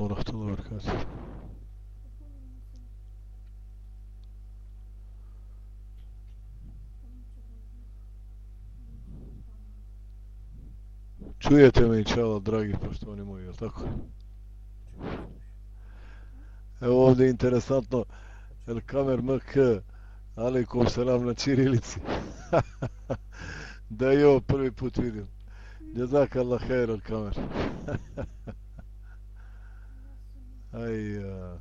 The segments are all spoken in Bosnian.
alaikum wa rahmatullahi wa barakatuh. Čujete me, inšala, dragi poštovani moji, je tako? Evo ovdje je interesantno, El Kamer MK, alaikum salam na Čirilici. da je ovo prvi put vidim. Jazak Allah khair El Kamer. Aj, a...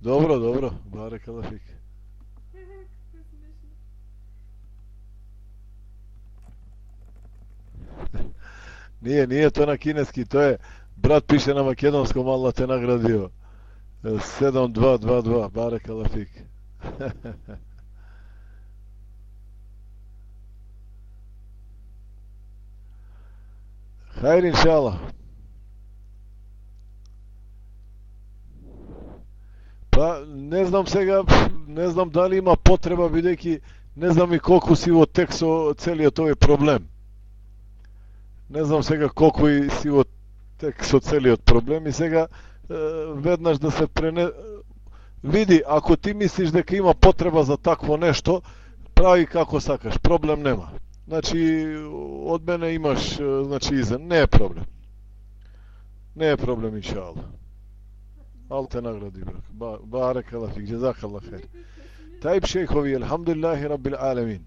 dobro, dobro, bare kalafik. fik. Nije, nije to na kineski, to je, brat piše na makedonskom, Allah te nagradio. 7222, barek Allah fik. Hajde, inšala. Па, не знам сега, не знам дали има потреба, бидејќи не знам и колку си во тек со целиот овој проблем. Не знам сега колку и си во тек со целиот проблем и сега е, веднаш да се прене... Види, ако ти мислиш дека има потреба за такво нешто, прави како сакаш, проблем нема. Значи, од мене имаш, значи, изен, не е проблем. Не е проблем, иншалла. Allah. Allah te nagradi, brak. Ba, barek Allah fik, jazak Allah khair. Tajb šehovi, alhamdulillahi rabbil alamin.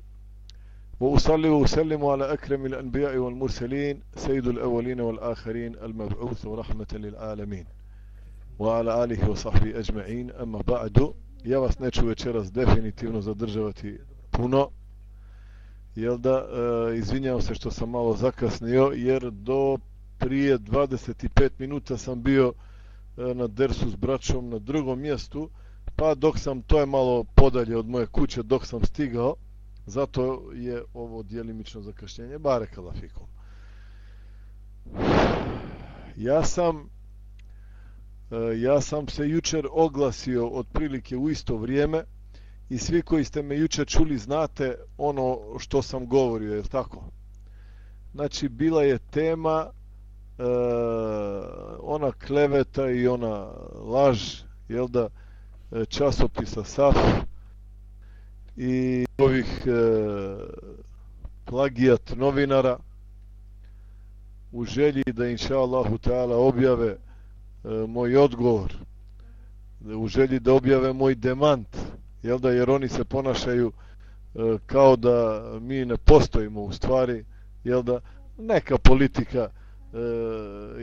وأصلي وأسلم على أكرم الأنبياء والمرسلين سيد الأولين والآخرين المبعوث رحمة للعالمين وعلى آله وصحبه أجمعين أما بعد ja vas neću večeras definitivno zadržavati puno jel da, e, izvinjavam se što sam malo zakasnio, jer do prije 25 minuta sam bio e, E, na Dersu s braćom na drugom mjestu, pa dok sam, to je malo podalje od moje kuće, dok sam stigao, zato je ovo dijelimično zakašnjenje, bare kalafikom. Ja sam, e, ja sam se jučer oglasio otprilike u isto vrijeme, i svi koji ste me juče čuli znate ono što sam govorio, je tako? Znači, bila je tema E, ona kleveta i ona laž, jel da, e, časopisa SAF i ovih e, plagijat novinara u želji da inša Allahu ta'ala objave e, moj odgovor, u želji da objave moj demant, jel da, jer oni se ponašaju e, kao da mi ne postojimo u stvari, jel da, neka politika, e, E,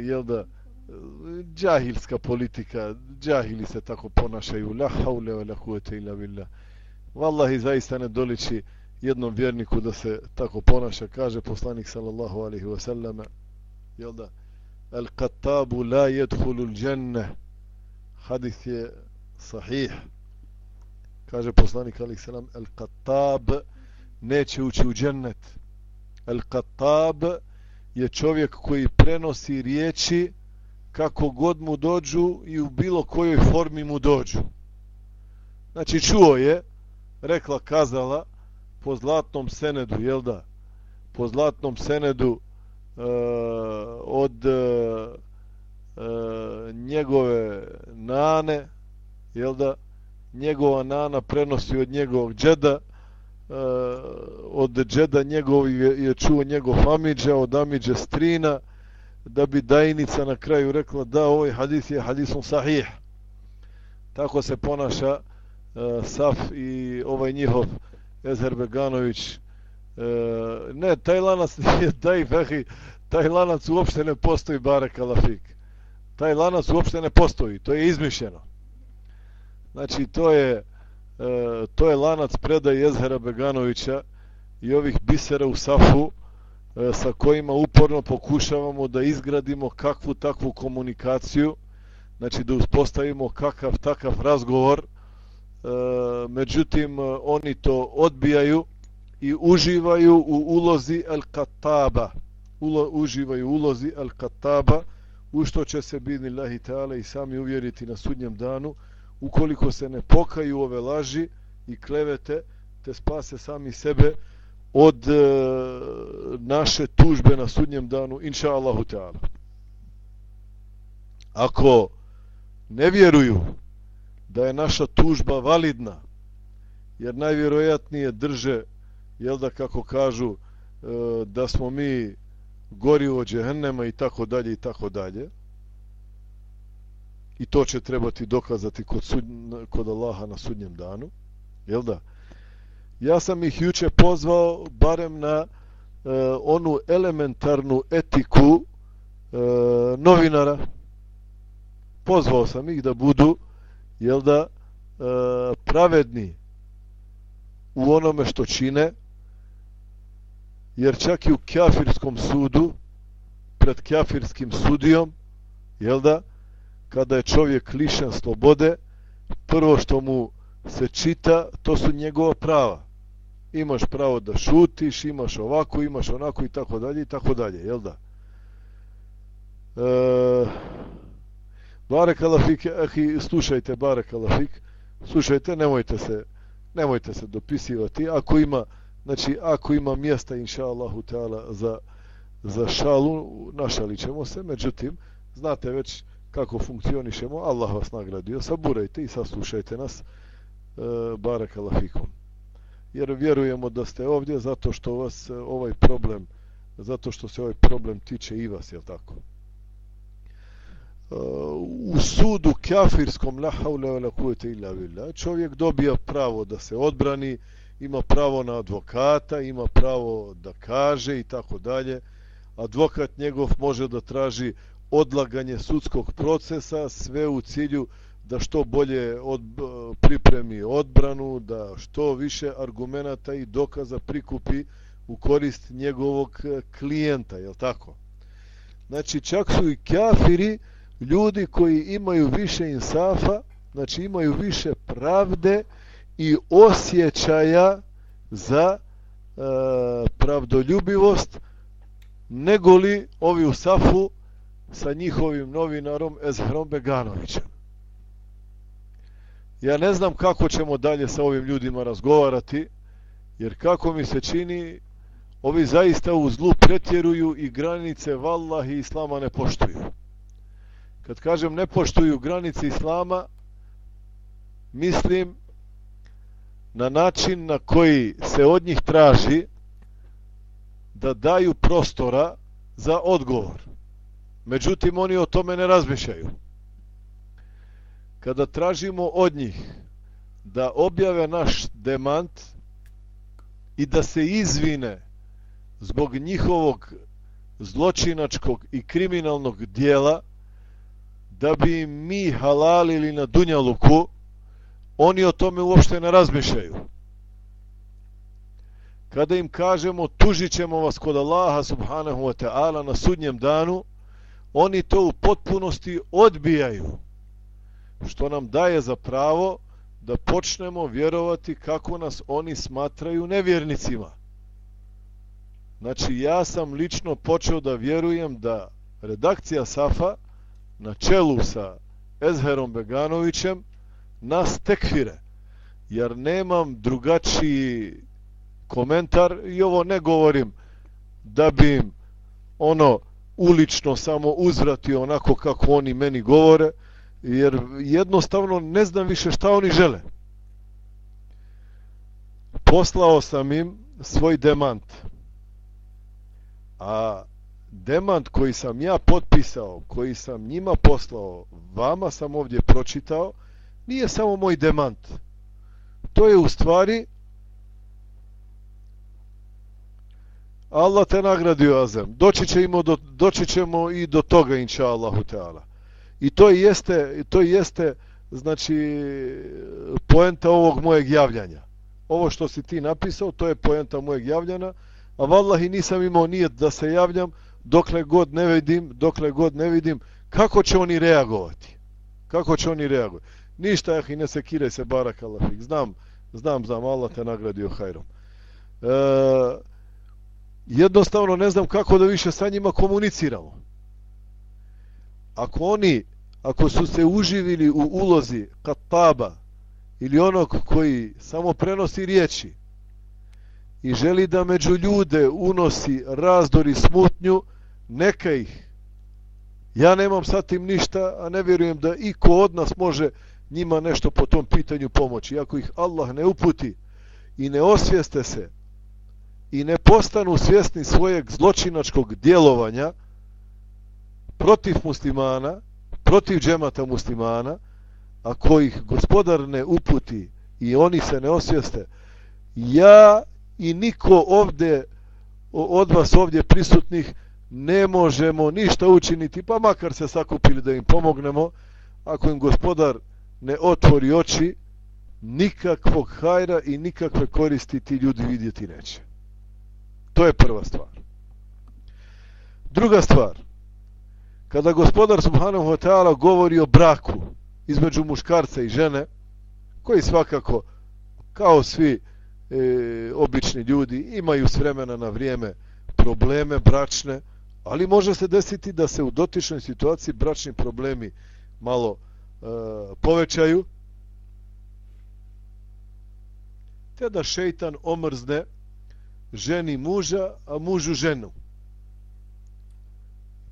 jel da, džahilska politika, džahili se tako ponašaju, la haule wa la kuvete illa billah. Wallahi, zaista ne doliči jednom vjerniku da se tako ponaša, kaže poslanik sallallahu alaihi wa sallam, jel da, al qattabu la jedhulu l hadith je sahih, kaže poslanik alaihi sallam, el katab neće ući u džennet. El katab je čovjek koji prenosi riječi kako god mu dođu i u bilo kojoj formi mu dođu. Znači čuo je rekla kazala po zlatnom senedu jel da? Po zlatnom senedu uh, od uh, njegove nane jel da? Njegova nana prenosi od njegovog džeda, Eh, od džeda njegov je, je čuo njegov amidža, od amidža strina, da bi dajnica na kraju rekla da ovaj hadis je hadisom sahih. Tako se ponaša uh, Saf i ovaj njihov Ezer Beganović. Uh, eh, ne, taj lanac nije taj fehi, taj lanac uopšte ne postoji Barek Alafik. Taj lanac uopšte ne postoji, to je izmišljeno. Znači, to je, E, to je lanac predaj Jezhera Beganovića i ovih bisera u Safu e, sa kojima uporno pokušavamo da izgradimo kakvu takvu komunikaciju, znači da uspostavimo kakav takav razgovor, e, međutim, e, oni to odbijaju i uživaju u ulozi El-Kataba, Ulo, uživaju u ulozi El-Kataba, u što će se bidni Lahi Teala i sami uvjeriti na sudnjem danu, ukoliko se ne pokaju ove laži i klevete, te spase sami sebe od e, naše tužbe na sudnjem danu, inša Allahu Teala. ako ne vjeruju da je naša tužba validna, jer najvjerojatnije drže, jel da kako kažu, e, da smo mi gori od džehennema i tako dalje i tako dalje, i to će trebati dokazati kod, sud, kod Allaha na sudnjem danu, jel da? Ja sam ih juče pozvao barem na e, onu elementarnu etiku e, novinara. Pozvao sam ih da budu, jel da, e, pravedni u onome što čine, jer čak i u kafirskom sudu, pred kafirskim sudijom, jel da, kada je čovjek lišen slobode, prvo što mu se čita, to su njegova prava. Imaš pravo da šutiš, imaš ovako, imaš onako i tako dalje i tako dalje, jel da? E, barek alafik, ahi, slušajte, barek alafik, slušajte, nemojte se, nemojte se dopisivati, ako ima, znači, ako ima mjesta, inša Allahu Teala, za, za šalu, našali ćemo se, međutim, znate već, kako funkcionišemo, Allah vas nagradio, saburajte i saslušajte nas, e, barak lafikum. Jer vjerujemo da ste ovdje zato što vas e, ovaj problem, zato što se ovaj problem tiče i vas, jel tako? E, u sudu kafirskom la haule la kuvvete illa billah čovjek dobija pravo da se odbrani ima pravo na advokata ima pravo da kaže i tako dalje advokat njegov može da traži odlaganje sudskog procesa, sve u cilju da što bolje od, pripremi odbranu, da što više argumenata i dokaza prikupi u korist njegovog e, klijenta, je tako? Znači, čak su i kafiri ljudi koji imaju više insafa, znači imaju više pravde i osjećaja za e, pravdoljubivost, negoli ovi u safu sa njihovim novinarom Ezherom Beganovićem. Ja ne znam kako ćemo dalje sa ovim ljudima razgovarati, jer kako mi se čini, ovi zaista u zlu pretjeruju i granice vallah i islama ne poštuju. Kad kažem ne poštuju granice islama, mislim na način na koji se od njih traži da daju prostora za odgovor. Međutim, oni o tome ne razmišljaju. Kada tražimo od njih da objave naš demant i da se izvine zbog njihovog zločinačkog i kriminalnog dijela, da bi mi halalili na Dunjaluku, oni o tome uopšte ne razmišljaju. Kada im kažemo tužit ćemo vas kod Allaha subhanahu wa ta'ala na sudnjem danu, oni to u potpunosti odbijaju. Što nam daje za pravo da počnemo vjerovati kako nas oni smatraju nevjernicima. Znači, ja sam lično počeo da vjerujem da redakcija Safa na čelu sa Ezherom Beganovićem nas tekfire. Jer nemam drugačiji komentar i ovo ne govorim da bi im ono ulično samo uzvrati onako kako oni meni govore, jer jednostavno ne znam više šta oni žele. Poslao sam im svoj demant. A demant koji sam ja potpisao, koji sam njima poslao, vama sam ovdje pročitao, nije samo moj demant. To je u stvari Allah te nagradio Azem. Doći ćemo do, doći ćemo i do toga, inša Allahu Teala. I to jeste, to jeste, znači, poenta ovog mojeg javljanja. Ovo što si ti napisao, to je poenta mojeg javljanja. A vallahi nisam imao nijet da se javljam dokle god ne vidim, dokle god ne vidim kako će oni reagovati. Kako će oni reagovati. Ništa, eh, i ne sekiraj se, barak Allah. Znam, znam, znam, Allah te nagradio hajrom. Eee jednostavno ne znam kako da više sa njima komuniciramo. Ako oni, ako su se uživili u ulozi kataba ili onog koji samo prenosi riječi i želi da među ljude unosi razdor i smutnju, neka ih Ja nemam sa tim ništa, a ne vjerujem da iko od nas može njima nešto po tom pitanju pomoći. Ako ih Allah ne uputi i ne osvijeste se i ne postanu svjesni svojeg zločinačkog djelovanja protiv muslimana, protiv džemata muslimana, a kojih gospodar ne uputi i oni se ne osvijeste, ja i niko ovdje od vas ovdje prisutnih ne možemo ništa učiniti, pa makar se sakupili da im pomognemo, ako im gospodar ne otvori oči, nikakvog hajra i nikakve koristi ti ljudi vidjeti neće. To je prva stvar. Druga stvar, kada gospodar Subhanahu wa ta'ala govori o braku između muškarca i žene, koji svakako, kao svi e, obični ljudi, imaju s vremena na vrijeme probleme bračne, ali može se desiti da se u dotičnoj situaciji bračni problemi malo e, povećaju, te da šeitan omrzne ženi muža, a mužu ženu.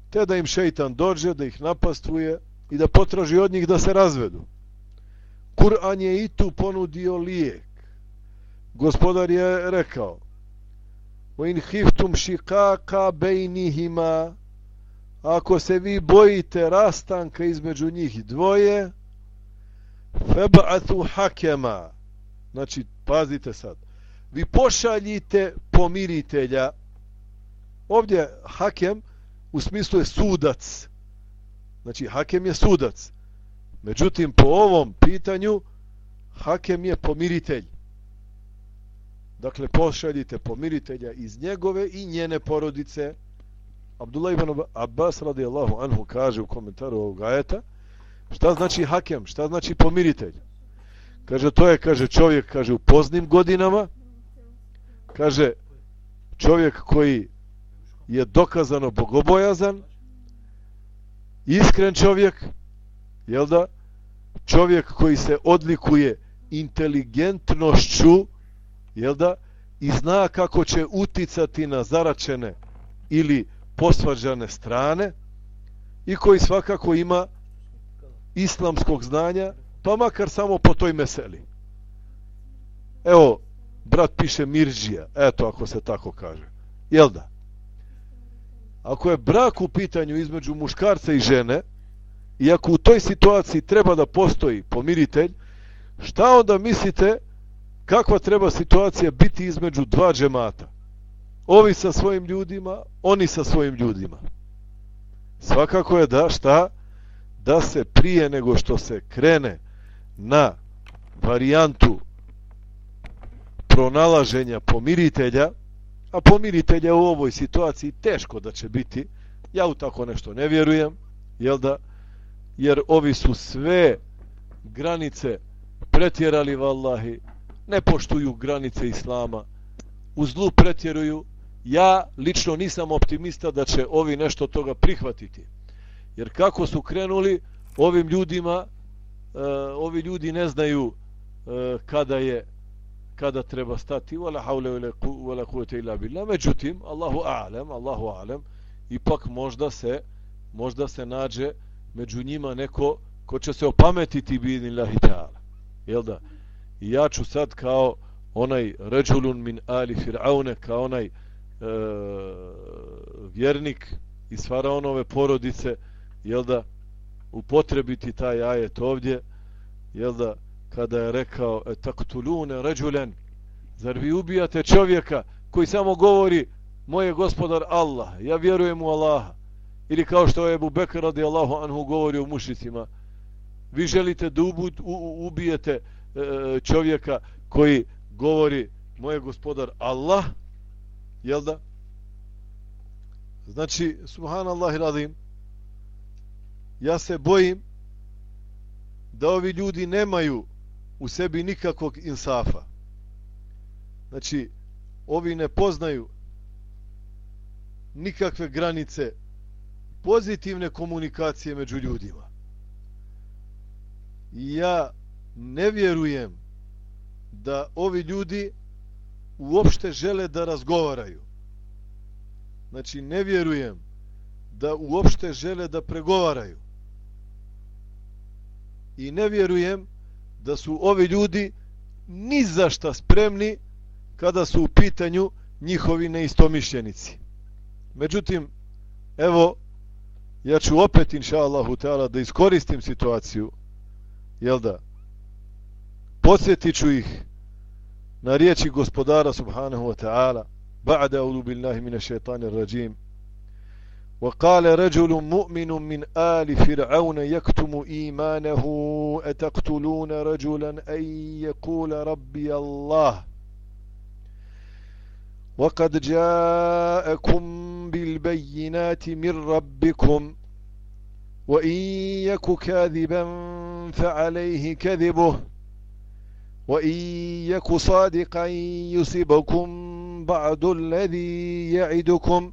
Te da im šeitan dođe, da ih napastuje i da potraži od njih da se razvedu. Kur'an je i tu ponudio lijek. Gospodar je rekao وَإِنْ خِفْتُمْ شِقَاقَ بَيْنِهِمَا Ako se vi bojite rastanka između njih dvoje فَبْعَثُ حَكَمَا Znači, pazite sad. Vi pošaljite pomiritelja. Ovdje hakem u smislu je sudac. Znači, hakem je sudac. Međutim, po ovom pitanju, hakem je pomiritelj. Dakle, pošaljite pomiritelja iz njegove i njene porodice. Abdullah ibn Abbas radijallahu anhu kaže u komentaru ovog ajeta, šta znači hakem, šta znači pomiritelj? Kaže, to je, kaže, čovjek, kaže, u poznim godinama, kaže, čovjek koji je dokazano bogobojazan, iskren čovjek, jel da? Čovjek koji se odlikuje inteligentnošću, jel da? I zna kako će uticati na zaračene ili posvađane strane i koji svakako ima islamskog znanja, pa makar samo po toj meseli. Evo, brat piše Mirđija, eto ako se tako kaže. Jel da? Ako je brak u pitanju između muškarca i žene, i ako u toj situaciji treba da postoji pomiritelj, šta onda mislite kakva treba situacija biti između dva džemata? Ovi sa svojim ljudima, oni sa svojim ljudima. Svakako je da šta? Da se prije nego što se krene na varijantu pronalaženja pomiritelja, a pomiritelja u ovoj situaciji teško da će biti, ja u tako nešto ne vjerujem, jel da? Jer ovi su sve granice pretjerali vallahi, ne poštuju granice islama, u zlu pretjeruju, ja lično nisam optimista da će ovi nešto toga prihvatiti. Jer kako su krenuli ovim ljudima, e, ovi ljudi ne znaju e, kada je kada treba stati. Wala hawla wala wala quwwata illa billah. Međutim Allahu a'lam Allahu a'lam ipak možda se možda se nađe među njima neko ko će se opametiti bi billahi ta'ala. Jel da? I ja ću sad kao onaj ređulun min ali fir'aune kao onaj e, vjernik iz faraonove porodice jel da upotrebiti taj ajet ovdje, jel da, kada je rekao, e, taktulune ređulen, zar vi ubijate čovjeka koji samo govori, moje gospodar Allah, ja vjerujem u Allaha, ili kao što je Ebu Bekr radijallahu anhu govori u mušicima, vi želite da ubud, u, ubijete e, čovjeka koji govori, moje gospodar Allah, jel da? Znači, subhanallah radim, ja se bojim da ovi ljudi nemaju u sebi nikakvog insafa. Znači, ovi ne poznaju nikakve granice pozitivne komunikacije među ljudima. I ja ne vjerujem da ovi ljudi uopšte žele da razgovaraju. Znači, ne vjerujem da uopšte žele da pregovaraju. I ne vjerujem da su ovi ljudi ni za šta spremni kada su u pitanju njihovi neistomišljenici. Međutim, evo, ja ću opet, inša Allahu Teala, da iskoristim situaciju, jel da, podsjetit ću ih na riječi gospodara subhanahu wa ta'ala, ba'da ulubillahi billahi minash shaitanir rajim, وقال رجل مؤمن من آل فرعون يكتم إيمانه أتقتلون رجلا أن يقول ربي الله؟ وقد جاءكم بالبينات من ربكم وإن يك كاذبا فعليه كذبه وإن يك صادقا يصبكم بعد الذي يعدكم.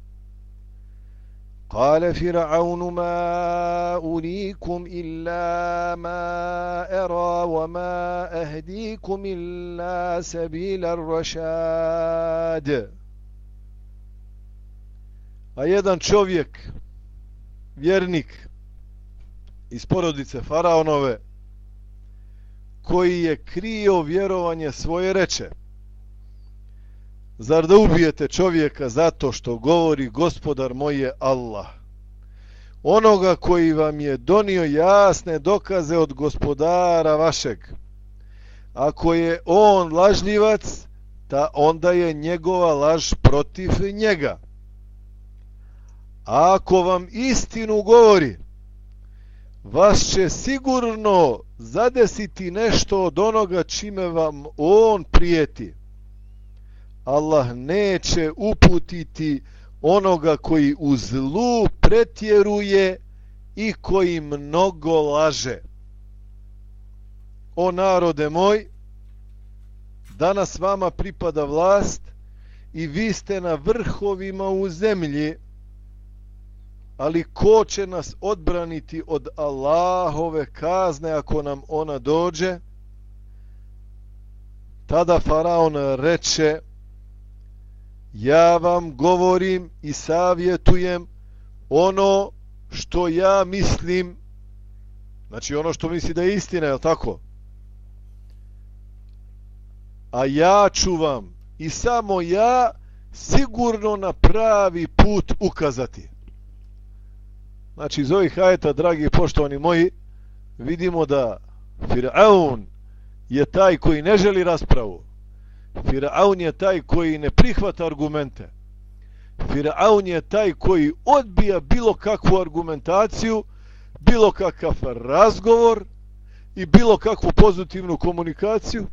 قال فرعون ما أريكم إلا ما أرى وما أهديكم إلا سبيل الرشاد A jedan čovjek, vjernik, iz porodice Faraonove koji je krio vjerovanje svoje reče Zar da ubijete čovjeka zato što govori gospodar moj je Allah? Onoga koji vam je donio jasne dokaze od gospodara vašeg. Ako je on lažljivac, ta onda je njegova laž protiv njega. A ako vam istinu govori, vas će sigurno zadesiti nešto od onoga čime vam on prijeti. Allah neće uputiti onoga koji u zlu pretjeruje i koji mnogo laže. O narode moj, danas vama pripada vlast i vi ste na vrhovima u zemlji, ali ko će nas odbraniti od Allahove kazne ako nam ona dođe? Tada Faraon reče, ja vam govorim i savjetujem ono što ja mislim, znači ono što misli da je istina, je tako? A ja ću vam i samo ja sigurno na pravi put ukazati. Znači iz ovih ajeta, dragi poštovani moji, vidimo da Fir'aun je taj koji ne želi raspravu. Fir'aun je taj koji ne prihvata argumente. Fir'aun je taj koji odbija bilo kakvu argumentaciju, bilo kakav razgovor i bilo kakvu pozitivnu komunikaciju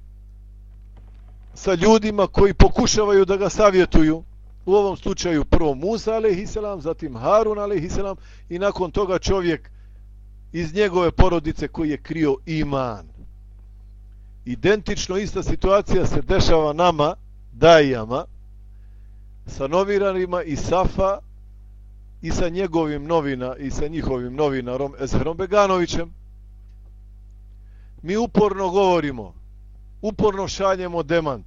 sa ljudima koji pokušavaju da ga savjetuju. U ovom slučaju prvo Musa alaihissalam, zatim Harun alaihissalam i nakon toga čovjek iz njegove porodice koji je krio iman identično ista situacija se dešava nama, dajama, sa novinarima i Safa i sa njegovim novina i sa njihovim novinarom Ezherom Beganovićem. Mi uporno govorimo, uporno šaljemo demant.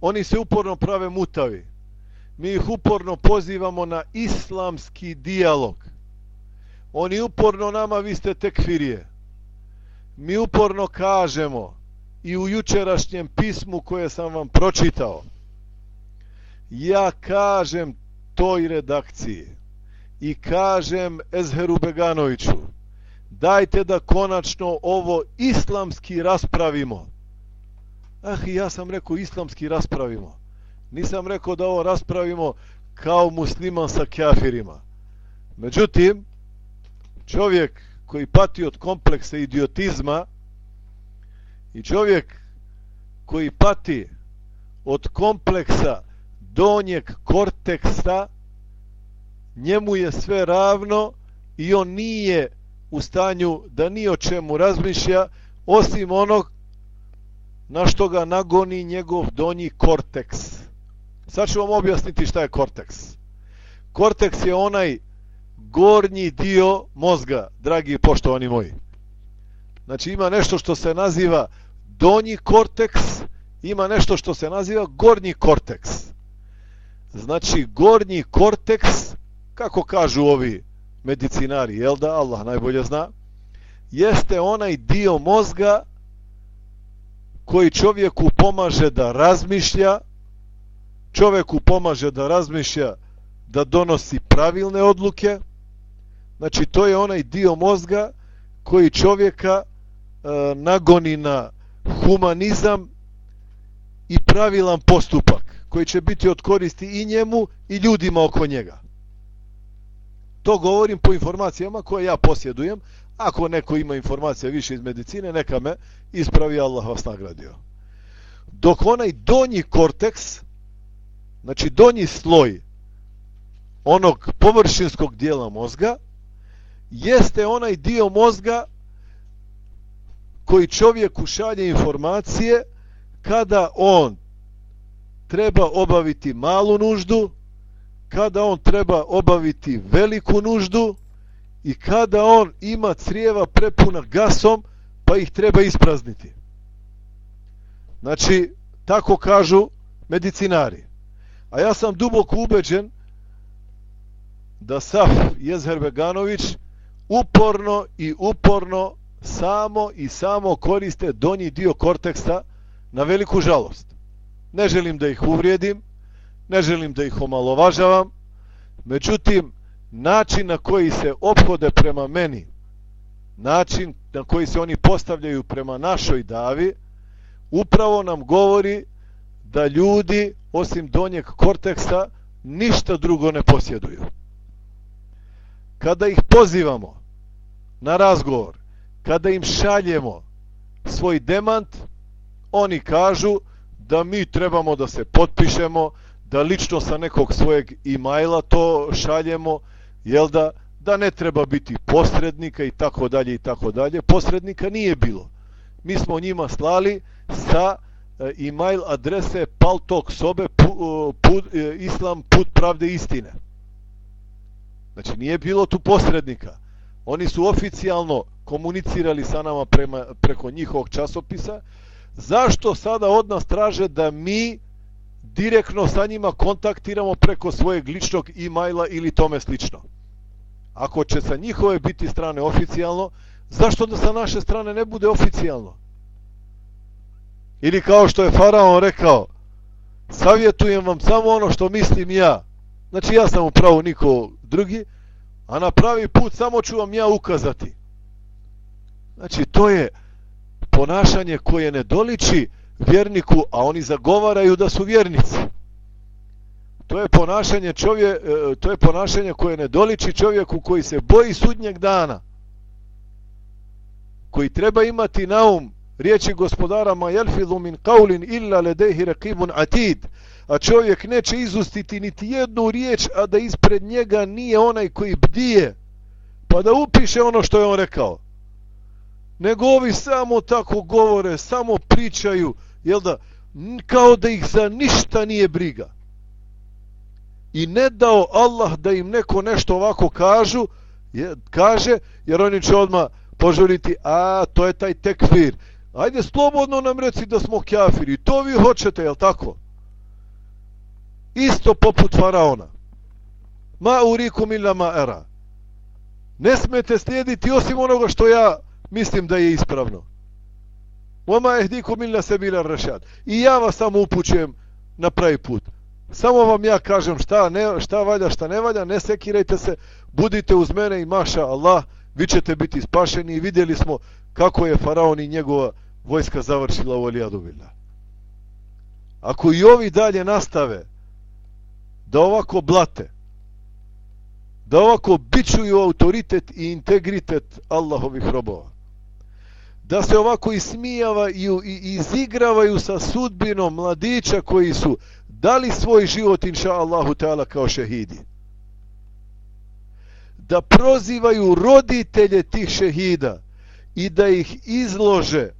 Oni se uporno prave mutavi. Mi ih uporno pozivamo na islamski dijalog. Oni uporno nama, vi ste tekfirije. Mi uporno kažemo, i u jučerašnjem pismu koje sam vam pročitao. Ja kažem toj redakciji i kažem Ezheru Beganoviću, dajte da konačno ovo islamski raspravimo. Ah, ja sam rekao islamski raspravimo. Nisam rekao da ovo raspravimo kao musliman sa kafirima. Međutim, čovjek koji pati od kompleksa idiotizma, I čovjek koji pati od kompleksa donjeg korteksa, njemu je sve ravno i on nije u stanju da ni o čemu razmišlja, osim onog na što ga nagoni njegov donji korteks. Sad ću vam objasniti šta je korteks. Korteks je onaj gornji dio mozga, dragi i poštovani moji. Znači ima nešto što se naziva donji korteks, ima nešto što se naziva gornji korteks. Znači gornji korteks, kako kažu ovi medicinari, jel da, Allah najbolje zna, jeste onaj dio mozga koji čovjeku pomaže da razmišlja, čovjeku pomaže da razmišlja da donosi pravilne odluke, znači to je onaj dio mozga koji čovjeka e, nagoni na humanizam i pravilan postupak koji će biti od koristi i njemu i ljudima oko njega. To govorim po informacijama koje ja posjedujem. Ako neko ima informacije više iz medicine, neka me ispravi Allah vas nagradio. Dok onaj donji korteks, znači donji sloj onog površinskog dijela mozga, jeste onaj dio mozga koji čovjeku šalje informacije kada on treba obaviti malu nuždu, kada on treba obaviti veliku nuždu i kada on ima crijeva prepuna gasom pa ih treba isprazniti. Znači, tako kažu medicinari. A ja sam duboko ubeđen da Saf Jezherbeganović uporno i uporno samo i samo koriste donji dio korteksta na veliku žalost. Ne želim da ih uvrijedim, ne želim da ih omalovažavam, međutim, način na koji se obhode prema meni, način na koji se oni postavljaju prema našoj davi, upravo nam govori da ljudi, osim donjeg korteksta, ništa drugo ne posjeduju. Kada ih pozivamo na razgovor, kada im šaljemo svoj demant, oni kažu da mi trebamo da se potpišemo, da lično sa nekog svojeg e-maila to šaljemo, jel da, da ne treba biti posrednika i tako dalje i tako dalje. Posrednika nije bilo. Mi smo njima slali sa e-mail adrese paltok sobe pu, e, e, islam put pravde istine. Znači nije bilo tu posrednika. Oni su oficijalno komunicirali sa nama prema, preko njihovog časopisa. Zašto sada od nas traže da mi direktno sa njima kontaktiramo preko svojeg ličnog e-maila ili tome slično? Ako će sa njihove biti strane oficijalno, zašto da sa naše strane ne bude oficijalno? Ili kao što je Faraon rekao, savjetujem vam samo ono što mislim ja. Znači ja sam upravo niko drugi, a na pravi put samo ću vam ja ukazati. Znači, to je ponašanje koje ne doliči vjerniku, a oni zagovaraju da su vjernici. To je ponašanje čovje, e, to je ponašanje koje ne doliči čovjeku koji se boji sudnjeg dana. Koji treba imati na um riječi gospodara ma jelfidu min qaulin illa ladayhi raqibun atid. A čovjek neće izustiti niti jednu riječ, a da ispred njega nije onaj koji bdije. Pa da upiše ono što je on rekao nego ovi samo tako govore, samo pričaju, jel da, kao da ih za ništa nije briga. I ne dao Allah da im neko nešto ovako kažu, je, kaže, jer oni će odmah požuriti, a to je taj tekfir. Ajde slobodno nam reci da smo kjafiri, to vi hoćete, jel tako? Isto poput faraona. Ma urikum illa ma era. Ne smete slijediti osim onoga što ja mislim da je ispravno. Oma ehdiku milna sebila rešad. I ja vas samo upućujem na pravi put. Samo vam ja kažem šta, ne, šta valja, šta ne valja, ne sekirajte se, budite uz mene i maša Allah, vi ćete biti spašeni i vidjeli smo kako je faraon i njegova vojska završila u Alijadu Vila. Ako i ovi dalje nastave da ovako blate, da ovako bičuju autoritet i integritet Allahovih robova, da se ovako ismijavaju i izigravaju sa sudbinom mladića koji su dali svoj život inša Allahu ta'ala, kao šehidi. Da prozivaju roditelje tih šehida i da ih izlože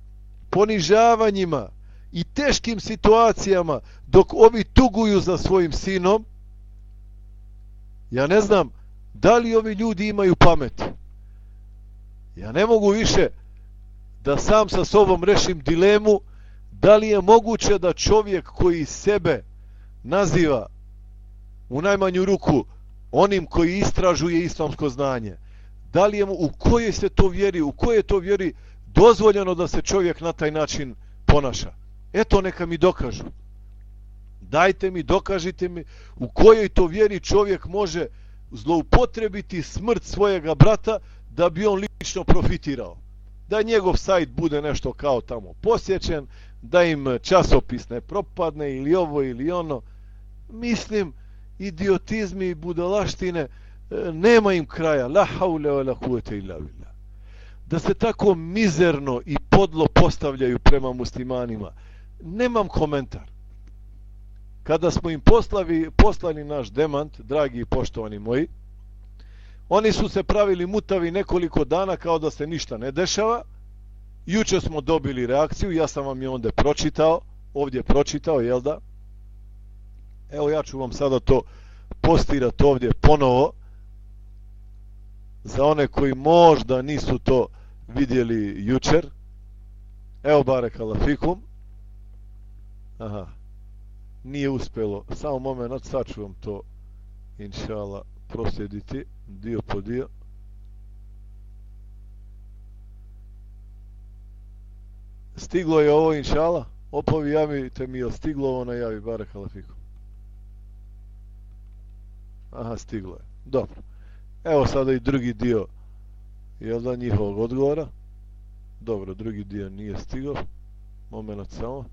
ponižavanjima i teškim situacijama dok ovi tuguju za svojim sinom, ja ne znam da li ovi ljudi imaju pamet. Ja ne mogu više da sam sa sobom rešim dilemu da li je moguće da čovjek koji sebe naziva u najmanju ruku onim koji istražuje islamsko znanje, da li je mu, u kojoj se to vjeri, u kojoj to vjeri dozvoljeno da se čovjek na taj način ponaša. Eto neka mi dokažu. Dajte mi, dokažite mi u kojoj to vjeri čovjek može zloupotrebiti smrt svojega brata da bi on lično profitirao. Da njegov sajt bude nešto kao tamo posjećen, da im časopis ne propadne ili ovo ili ono. Mislim, idiotizmi i budalaštine e, nema im kraja. La haule wa la kuvete illa billah. Da se tako mizerno i podlo postavljaju prema muslimanima, nemam komentar. Kada smo im poslavi, poslali naš demant, dragi i poštovani moji, oni su se pravili mutavi nekoliko dana kao da se ništa ne dešava. Juče smo dobili reakciju, ja sam vam je onda pročitao, ovdje pročitao, jel da? Evo ja ću vam sada to postirati ovdje ponovo za one koji možda nisu to vidjeli jučer. Evo barek alafikum. Aha. Nije uspjelo. Samo moment, sad ću vam to inšala proslijediti dio po dio. Stiglo je ovo inšala? Opovi javite mi, je stiglo ovo na javi barek? Aha, stiglo je. Dobro. Evo sada i drugi dio jel da njihovog odgovora. Dobro, drugi dio nije stigao. Moment samo.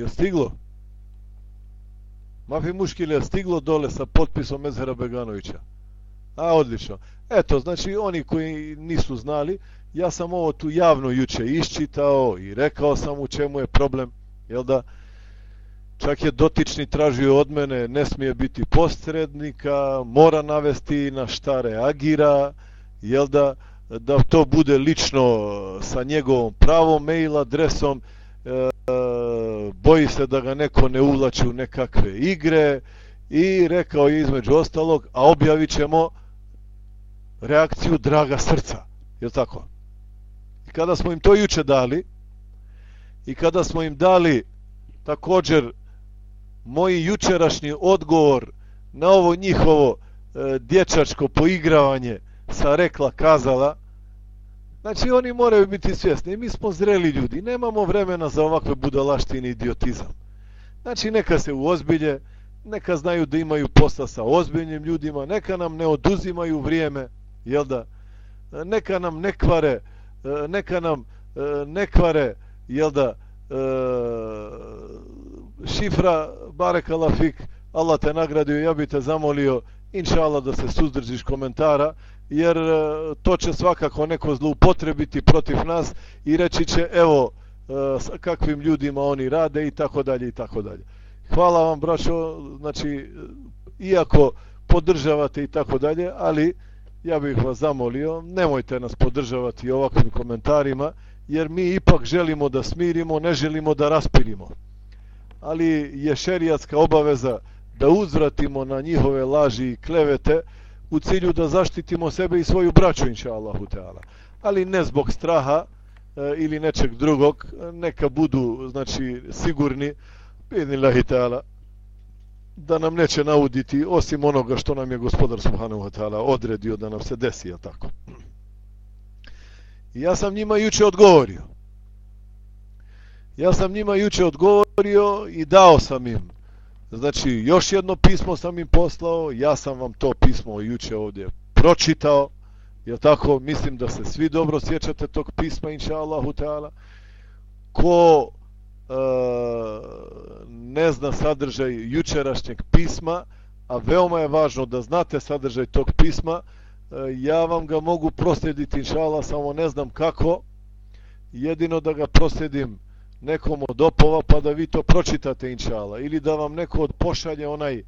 Je stiglo? Mafi Muškil je stiglo dole sa potpisom Mezhera Beganovića. A, odlično. Eto, znači, oni koji nisu znali, ja sam ovo tu javno juče iščitao i rekao sam u čemu je problem, jel da? Čak je dotični tražio od mene, ne smije biti postrednika, mora navesti na šta reagira, jel da? Da to bude lično sa njegovom pravom mail adresom, E, boji se da ga neko ne uvlači u nekakve igre i rekao je između ostalog, a objavit ćemo reakciju draga srca. Je tako? I kada smo im to juče dali i kada smo im dali također moji jučerašnji odgovor na ovo njihovo e, dječačko poigravanje sa rekla kazala, Znači, oni moraju biti svjesni. Mi smo zreli ljudi. Nemamo vremena za ovakve budalaštine i idiotizam. Znači, neka se uozbilje, neka znaju da imaju posla sa ozbiljnim ljudima, neka nam ne oduzimaju vrijeme, jel da? Neka nam ne kvare, neka nam ne kvare, jel da, šifra Barekala Fik, Allah te nagradio, ja bih te zamolio, inša Allah, da se suzdržiš komentara, jer e, to će svakako neko zloupotrebiti protiv nas i reći će evo e, s kakvim ljudima oni rade i tako dalje i tako dalje. Hvala vam braćo, znači e, iako podržavate i tako dalje, ali ja bih vas zamolio, nemojte nas podržavati ovakvim komentarima, jer mi ipak želimo da smirimo, ne želimo da raspirimo. Ali je šerijatska obaveza da uzvratimo na njihove laži i klevete, u cilju da zaštitimo sebe i svoju braću, inša Allahu Teala. Ali ne zbog straha e, ili nečeg drugog, neka budu znači, sigurni, bidnillahi Teala, da nam neće nauditi osim onoga što nam je gospodar Subhanahu wa ta'ala odredio da nam se desi, je tako? I ja sam njima juče odgovorio. Ja sam njima juče odgovorio i dao sam im Znači, još jedno pismo sam im poslao, ja sam vam to pismo juče ovdje pročitao, jer tako mislim da se svi dobro sjećate tog pisma, inša Allahu Teala. Ko e, ne zna sadržaj jučerašnjeg pisma, a veoma je važno da znate sadržaj tog pisma, e, ja vam ga mogu proslijediti inšala, samo ne znam kako, jedino da ga proslijedim nekom od opova pa da vi to pročitate inšala, ili da vam neko od pošalje onaj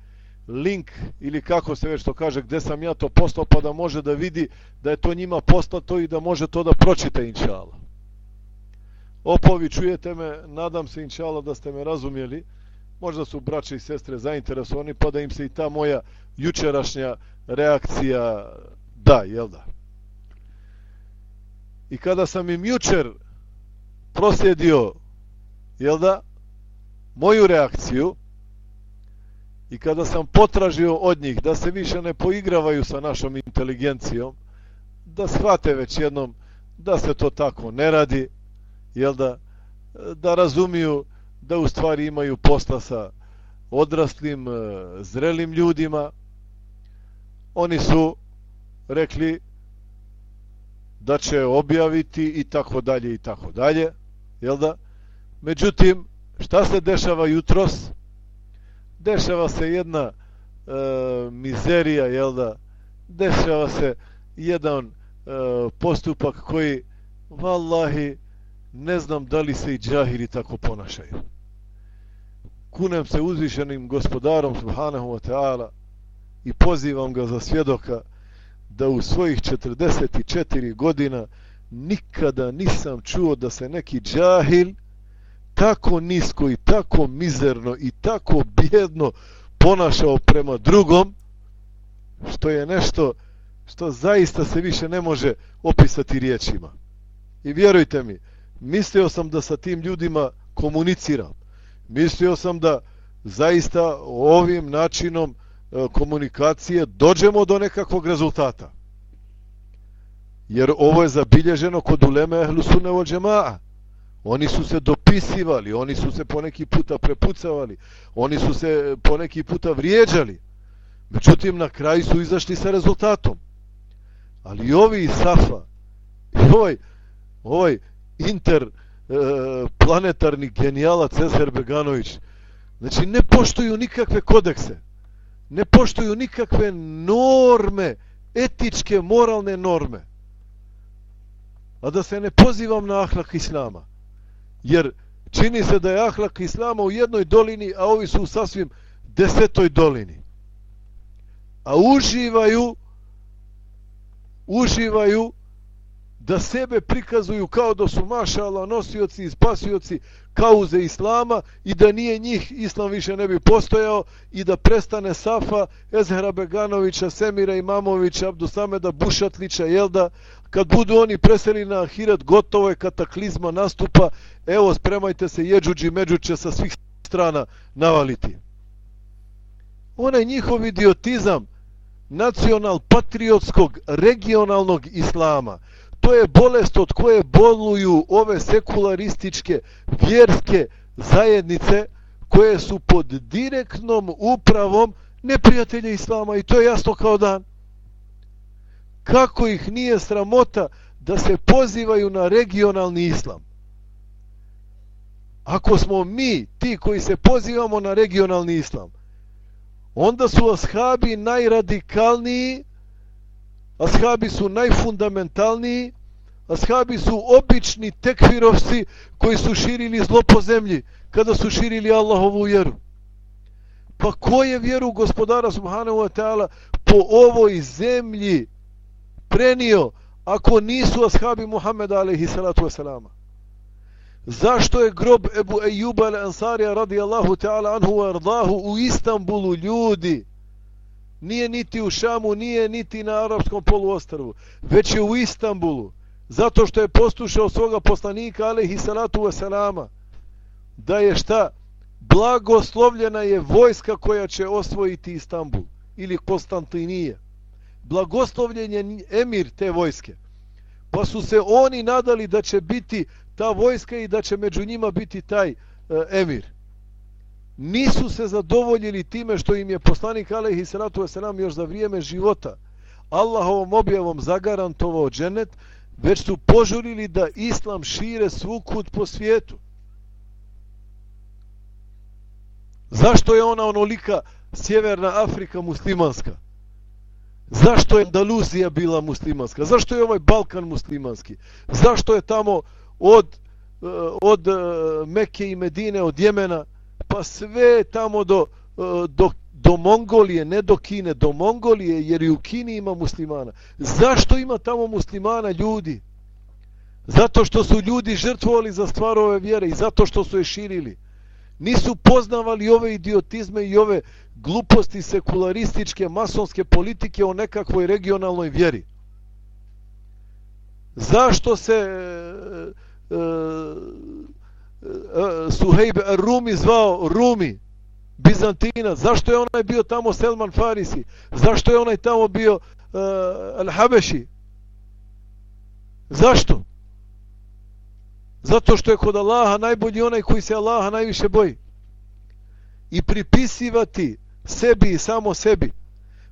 link ili kako se već to kaže gdje sam ja to poslao pa da može da vidi da je to njima poslato i da može to da pročita inšala. Opovi, čujete me, nadam se inšala da ste me razumjeli, možda su braće i sestre zainteresovani pa da im se i ta moja jučerašnja reakcija da, jel da? I kada sam im jučer prosjedio jel da, moju reakciju, i kada sam potražio od njih da se više ne poigravaju sa našom inteligencijom, da shvate već jednom da se to tako ne radi, jel da, da razumiju da u stvari imaju posla sa odraslim, e, zrelim ljudima, oni su rekli da će objaviti i tako dalje i tako dalje, jel da? Međutim, šta se dešava jutros? Dešava se jedna e, mizerija, jel da? Dešava se jedan e, postupak koji, vallahi, ne znam da li se i džahili tako ponašaju. Kunem se uzvišenim gospodarom, subhanahu wa ta'ala, i pozivam ga za svjedoka, da u svojih 44 godina nikada nisam čuo da se neki džahil tako nisko i tako mizerno i tako bjedno ponašao prema drugom što je nešto što zaista se više ne može opisati riječima. I vjerujte mi, mislio sam da sa tim ljudima komuniciram. Mislio sam da zaista ovim načinom e, komunikacije dođemo do nekakvog rezultata. Jer ovo je zabilježeno kod uleme ehlu sunne od džema'a. Oni su se dopisivali, oni su se poneki puta prepucavali, oni su se poneki puta vrijeđali. Međutim, na kraju su izašli sa rezultatom. Ali ovi Safa, i ovaj, ovaj interplanetarni e, genijalac Cesar Beganović, znači ne poštuju nikakve kodekse ne poštuju nikakve norme, etičke, moralne norme. A da se ne pozivam na ahlak islama. Jer čini se da je ahlak islama u jednoj dolini, a ovi su u sasvim desetoj dolini. A uživaju uživaju da sebe prikazuju kao da su mašala nosioci i spasioci kauze islama i da nije njih islam više ne bi postojao i da prestane Safa, Ezhera Beganovića, Semira Imamovića, Abdusameda Bušatlića, Jelda, kad budu oni preseli na Ahiret, gotovo je kataklizma nastupa, evo spremajte se jeđuđi međuće sa svih strana navaliti. Onaj njihov idiotizam nacional patriotskog regionalnog islama, to je bolest od koje boluju ove sekularističke vjerske zajednice koje su pod direktnom upravom neprijatelja islama i to je jasno kao dan. Kako ih nije sramota da se pozivaju na regionalni islam? Ako smo mi ti koji se pozivamo na regionalni islam, onda su ashabi najradikalniji ashabi su najfundamentalniji, ashabi su obični tekfirovci koji su širili zlo po zemlji kada su širili Allahovu vjeru. Pa ko je vjeru gospodara subhanahu wa ta'ala po ovoj zemlji prenio ako nisu ashabi Muhammeda alaihi salatu wasalama? Zašto je grob Ebu Ejuba al-Ansarija radijallahu ta'ala anhu wa ardahu u Istanbulu ljudi? nije niti u Šamu, nije niti na Arabskom poluostrvu, već je u Istanbulu, zato što je postušao svoga poslanika, alaihi salatu wasalama, da je šta? Blagoslovljena je vojska koja će osvojiti Istanbul, ili Konstantinije. Blagoslovljen je emir te vojske. Pa su se oni nadali da će biti ta vojska i da će među njima biti taj e, emir. Nisu se zadovoljili time što im je poslanik Alehi salatu Veselam još za vrijeme života Allahovom objavom zagarantovao dženet već su požurili da islam šire svukut po svijetu. Zašto je ona onolika sjeverna Afrika muslimanska? Zašto je Andaluzija bila muslimanska? Zašto je ovaj Balkan muslimanski? Zašto je tamo od, eh, od eh, Mekke i Medine, od Jemena, pa sve tamo do, eh, do, do Mongolije, ne do Kine, do Mongolije, jer i u Kini ima muslimana. Zašto ima tamo muslimana ljudi? Zato što su ljudi žrtvovali za stvar ove vjere i zato što su je širili. Nisu poznavali ove idiotizme i ove gluposti sekularističke, masonske politike o nekakvoj regionalnoj vjeri. Zašto se uh, e, Suhejb Rumi zvao Rumi, Bizantina? Zašto je onaj bio tamo Selman Farisi? Zašto je onaj tamo bio e, Al-Habeši? Zašto? Zato što je kod Allaha najbolji onaj koji se Allaha najviše boji. I pripisivati sebi i samo sebi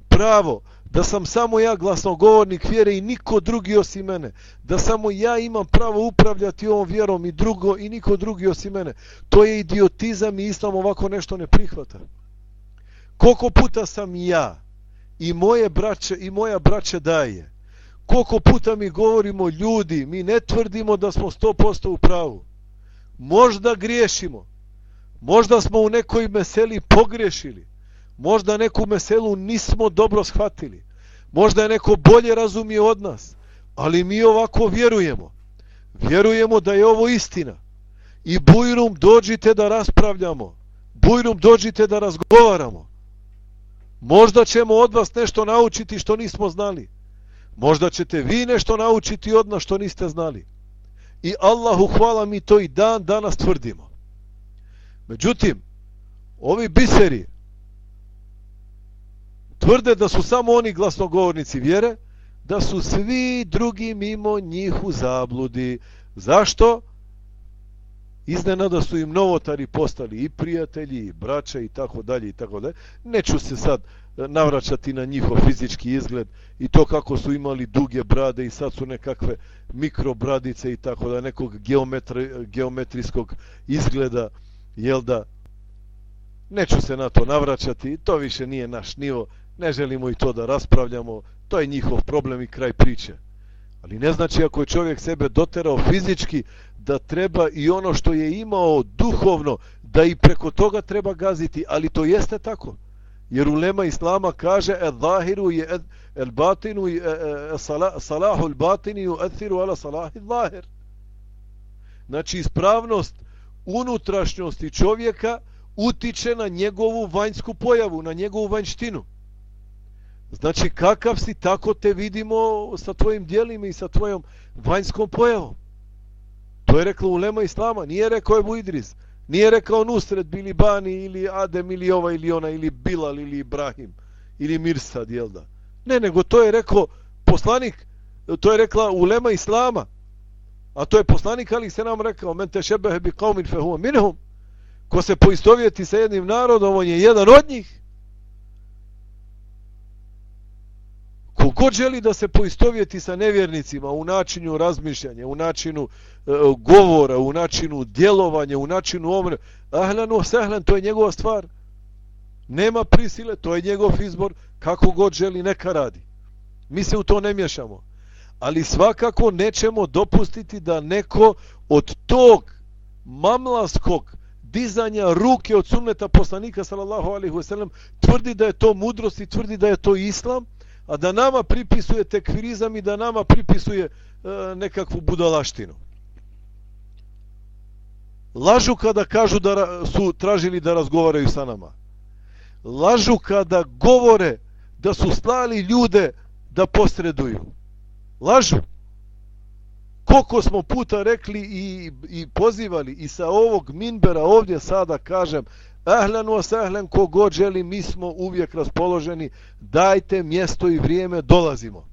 pravo da sam samo ja glasnogovornik vjere i niko drugi osim mene, da samo ja imam pravo upravljati ovom vjerom i drugo i niko drugi osim mene, to je idiotizam i islam ovako nešto ne prihvata. Koliko puta sam ja i moje braće i moja braća daje, koliko puta mi govorimo ljudi, mi ne tvrdimo da smo 100% u pravu. Možda griješimo, možda smo u nekoj meseli pogriješili, možda neku meselu nismo dobro shvatili, možda je neko bolje razumije od nas, ali mi ovako vjerujemo. Vjerujemo da je ovo istina. I bujrum dođite da raspravljamo. Bujrum dođite da razgovaramo. Možda ćemo od vas nešto naučiti što nismo znali. Možda ćete vi nešto naučiti od nas što niste znali. I Allahu hvala mi to i dan danas tvrdimo. Međutim, ovi biseri tvrde da su samo oni glasnogovornici vjere, da su svi drugi mimo njih u zabludi. Zašto? Iznenada su im novotari postali i prijatelji, i braća i tako dalje i tako dalje. Neću se sad navraćati na njihov fizički izgled i to kako su imali duge brade i sad su nekakve mikrobradice i tako da nekog geometri, geometrijskog izgleda, jel da neću se na to navraćati, to više nije naš nivo, ne želimo i to da raspravljamo, to je njihov problem i kraj priče. Ali ne znači ako je čovjek sebe doterao fizički, da treba i ono što je imao duhovno, da i preko toga treba gaziti, ali to jeste tako. Jer ulema Islama kaže el zahiru je e, el batinu je e, e, salahu el batini u ethiru ala salahi zahir. Znači ispravnost unutrašnjosti čovjeka utiče na njegovu vanjsku pojavu, na njegovu vanjštinu. Znači, kakav si, tako te vidimo sa tvojim dijelima i sa tvojom vanjskom pojavom. To je rekla ulema Islama, nije rekao je Idris, nije rekao Nusret, bili Bani, ili Adem, ili ova, ili ona, ili Bilal, ili Ibrahim, ili Mirsad, jel da? Ne, nego to je rekao poslanik, to je rekla ulema Islama, a to je poslanik, ali se nam rekao, men te šebehe bi qaumin fehuwa minhum, ko se poistovjeti sa jednim narodom, on je jedan od njih, Kogod želi da se poistovjeti sa nevjernicima u načinu razmišljanja, u načinu e, govora, u načinu djelovanja, u načinu omre, ahlan osahlan, to je njegova stvar. Nema prisile, to je njegov izbor, kako god želi, neka radi. Mi se u to ne mješamo. Ali svakako nećemo dopustiti da neko od tog mamlaskog dizanja ruke od sunneta poslanika sallallahu alaihi wasallam tvrdi da je to mudrost i tvrdi da je to islam, a da nama pripisuje tekfirizam i da nama pripisuje e, nekakvu budalaštinu. Lažu kada kažu da su tražili da razgovaraju sa nama. Lažu kada govore da su slali ljude da posreduju. Lažu. Koliko smo puta rekli i, i pozivali i sa ovog minbera ovdje sada kažem Ahlan wa sahlan, kogod želi, mi smo uvijek raspoloženi, dajte mjesto i vrijeme, dolazimo.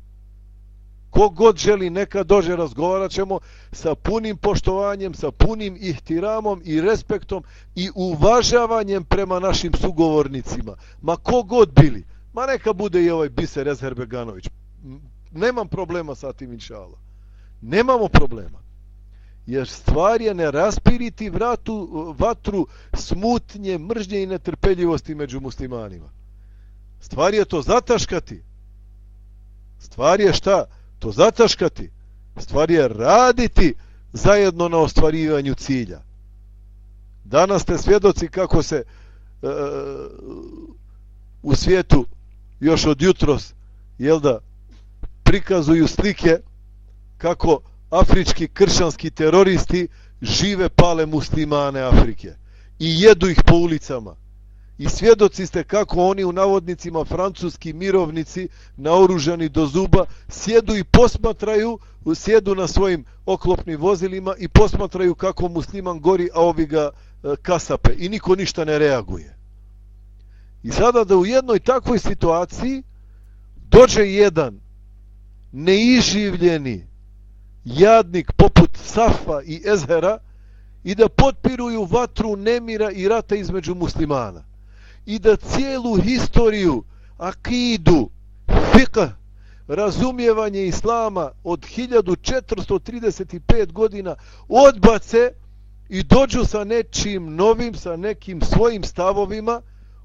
Kogod želi, neka dođe, razgovarat ćemo sa punim poštovanjem, sa punim ihtiramom i respektom i uvažavanjem prema našim sugovornicima. Ma kogod bili, ma neka bude i ovaj Biser Ezherbeganović. Nemam problema sa tim, inša Allah. Nemamo problema jer stvar je ne raspiriti vratu, vatru smutnje, mržnje i netrpeljivosti među muslimanima. Stvar je to zataškati. Stvar je šta? To zataškati. Stvar je raditi zajedno na ostvarivanju cilja. Danas ste svjedoci kako se e, u svijetu još od jutros jel da prikazuju slike kako afrički kršćanski teroristi žive pale muslimane Afrike i jedu ih po ulicama. I svjedoci ste kako oni u navodnicima francuski mirovnici naoružani do zuba sjedu i posmatraju, sjedu na svojim oklopnim vozilima i posmatraju kako musliman gori, a ovi ga e, kasape. I niko ništa ne reaguje. I sada da u jednoj takvoj situaciji dođe jedan neiživljeni jadnik poput Safa i Ezhera i da potpiruju vatru nemira i rata između muslimana i da cijelu historiju, akidu, fika, razumijevanje islama od 1435 godina odbace i dođu sa nečim novim, sa nekim svojim stavovima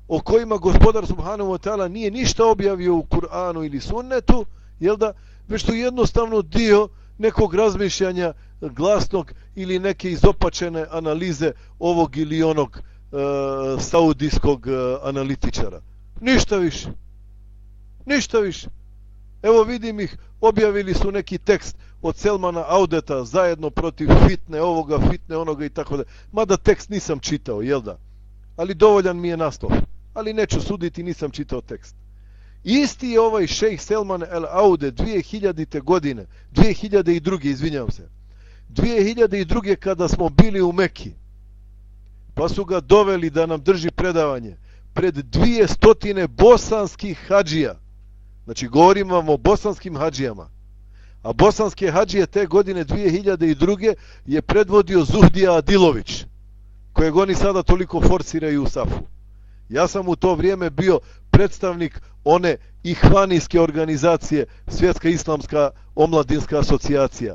o kojima gospodar subhanahu wa ta'ala nije ništa objavio u Kur'anu ili sunnetu, jel da, već to jednostavno dio nekog razmišljanja glasnog ili neke izopačene analize ovog ili onog e, saudijskog e, analitičara. Ništa više. Ništa više. Evo vidim ih, objavili su neki tekst od Selmana Audeta zajedno protiv fitne ovoga, fitne onoga i tako da. Mada tekst nisam čitao, jel da? Ali dovoljan mi je naslov. Ali neću suditi, nisam čitao tekst. Isti je ovaj šejh Selman El Aude 2000. godine, 2002. izvinjam se. 2002. kada smo bili u Meki, pa su ga doveli da nam drži predavanje pred dvije stotine bosanskih hađija. Znači, govorim vam o bosanskim hađijama. A bosanske hađije te godine 2002. je predvodio Zuhdija Adilović, kojeg oni sada toliko forsiraju u Safu. Ja sam u to vrijeme bio predstavnik one ihvanijske organizacije Svjetska islamska omladinska asocijacija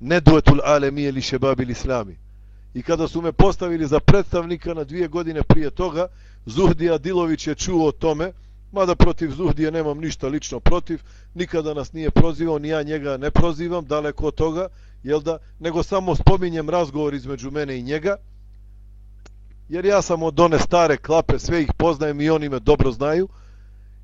Neduetul Alemije ili Šebabil Islami. I kada su me postavili za predstavnika na dvije godine prije toga, Zuhdija Dilović je čuo o tome, mada protiv Zuhdije nemam ništa lično protiv, nikada nas nije prozivao, ni ja njega ne prozivam, daleko od toga, jel da, nego samo spominjem razgovor između mene i njega, jer ja sam od one stare klape, sve ih poznajem i oni me dobro znaju.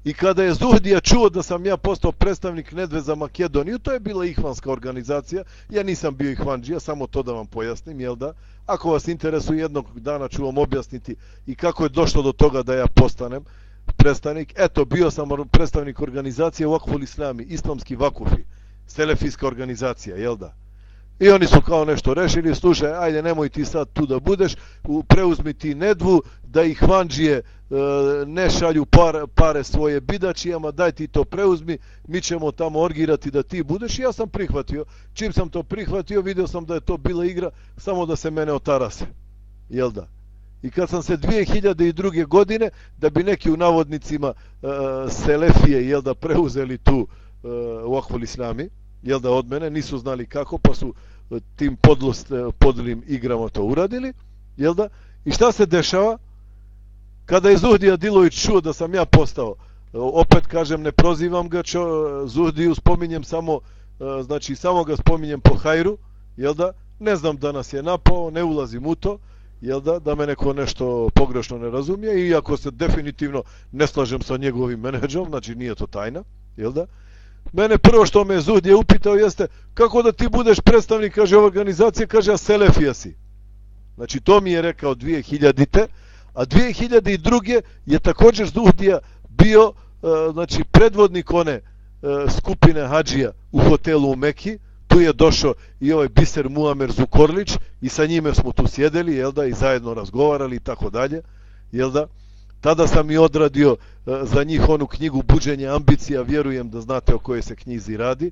I kada je Zuhdija čuo da sam ja postao predstavnik Nedve za Makedoniju, to je bila ihvanska organizacija, ja nisam bio ihvanđija, samo to da vam pojasnim, jel da? Ako vas interesuje, jednog dana ću vam objasniti i kako je došlo do toga da ja postanem predstavnik. Eto, bio sam predstavnik organizacije Vakful Islami, islamski vakufi, selefijska organizacija, jel da? I oni su kao nešto rešili, slušaj, ajde nemoj ti sad tu da budeš, preuzmi ti nedvu, da ih vanđije E, ne šalju par, pare svoje bidačijama, daj ti to preuzmi, mi ćemo tamo orgirati da ti budeš. I ja sam prihvatio, čim sam to prihvatio, vidio sam da je to bila igra, samo da se mene otarase. Jel da? I kad sam se 2002. godine, da bi neki u navodnicima uh, Selefije, jel da, preuzeli tu uh, u Akvol Islami, jel da, od mene, nisu znali kako, pa su tim podlost, podlim igrama to uradili, jel da? I šta se dešava? Kada je Zuhdija Dilović čuo da sam ja postao, opet kažem, ne prozivam ga, čo, Zuhdiju spominjem samo, e, znači samo ga spominjem po hajru, jel da? Ne znam da nas je napao, ne ulazim u to, jel da? Da me neko nešto pogrešno ne razumije, iako se definitivno ne slažem sa njegovim menedžom, znači nije to tajna, jel da? Mene prvo što me Zud je upitao jeste kako da ti budeš predstavnik, kaže, organizacije, kaže, a Selefija si. Znači, to mi je rekao 2000-te, a 2002. je također Zuhdija bio, e, znači, predvodnik one e, skupine Hadžija u hotelu u Meki, tu je došao i ovaj Biser Muamer Zukorlić i sa njime smo tu sjedeli, jel da, i zajedno razgovarali i tako dalje, jel da, tada sam i odradio e, za njih onu knjigu Buđenje ambicija, vjerujem da znate o kojoj se knjizi radi,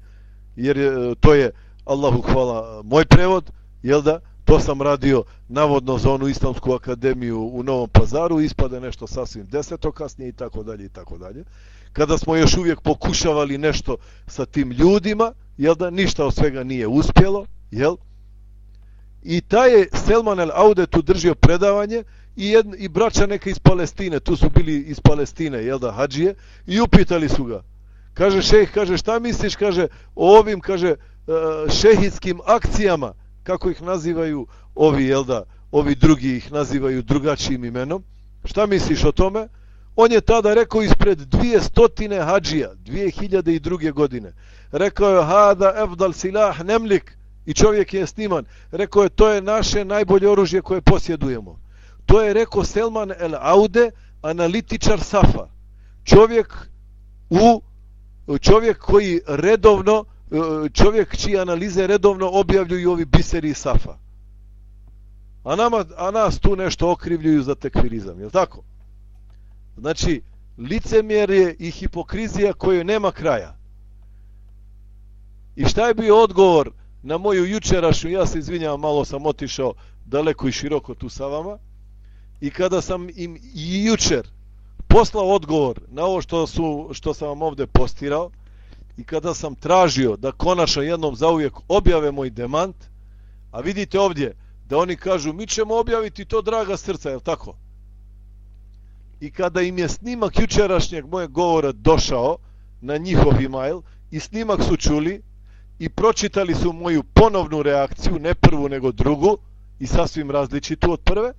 jer e, to je, Allahu hvala, moj prevod, jel da, to sam radio navodno za onu islamsku akademiju u Novom pazaru, ispade nešto sasvim deseto kasnije i tako dalje i tako dalje. Kada smo još uvijek pokušavali nešto sa tim ljudima, jel da, ništa od svega nije uspjelo, jel? I taj je Selman el Aude tu držio predavanje, i, jedn, i braća neka iz Palestine, tu su bili iz Palestine, jel da, hađije, i upitali su ga, Kaže šejh, kaže šta misliš, kaže o ovim, kaže eh, šehidskim šehijskim akcijama, kako ih nazivaju ovi, jel da, ovi drugi ih nazivaju drugačijim imenom. Šta misliš o tome? On je tada rekao ispred dvije stotine hađija, 2002. godine. Rekao je, hada evdal silah nemlik, i čovjek je sniman. Rekao je, to je naše najbolje oružje koje posjedujemo. To je rekao Selman El Aude, analitičar Safa. Čovjek u čovjek koji redovno E, čovjek čije analize redovno objavljuju ovi biseri i Safa. A, nama, a nas tu nešto okrivljuju za tekfirizam, je li tako? Znači, licemjerje i hipokrizija koje nema kraja. I šta je bio odgovor na moju jučerašnju, ja se izvinjam, malo sam otišao daleko i široko tu sa vama, i kada sam im i jučer poslao odgovor na ovo što, su, što sam vam ovdje postirao, i kada sam tražio da konačno jednom zauvijek objave moj demant, a vidite ovdje da oni kažu mi ćemo objaviti to draga srca, je tako? I kada im je snimak jučerašnjeg mojeg govora došao na njihov email i snimak su čuli i pročitali su moju ponovnu reakciju, ne prvu nego drugu i sasvim različitu od prve,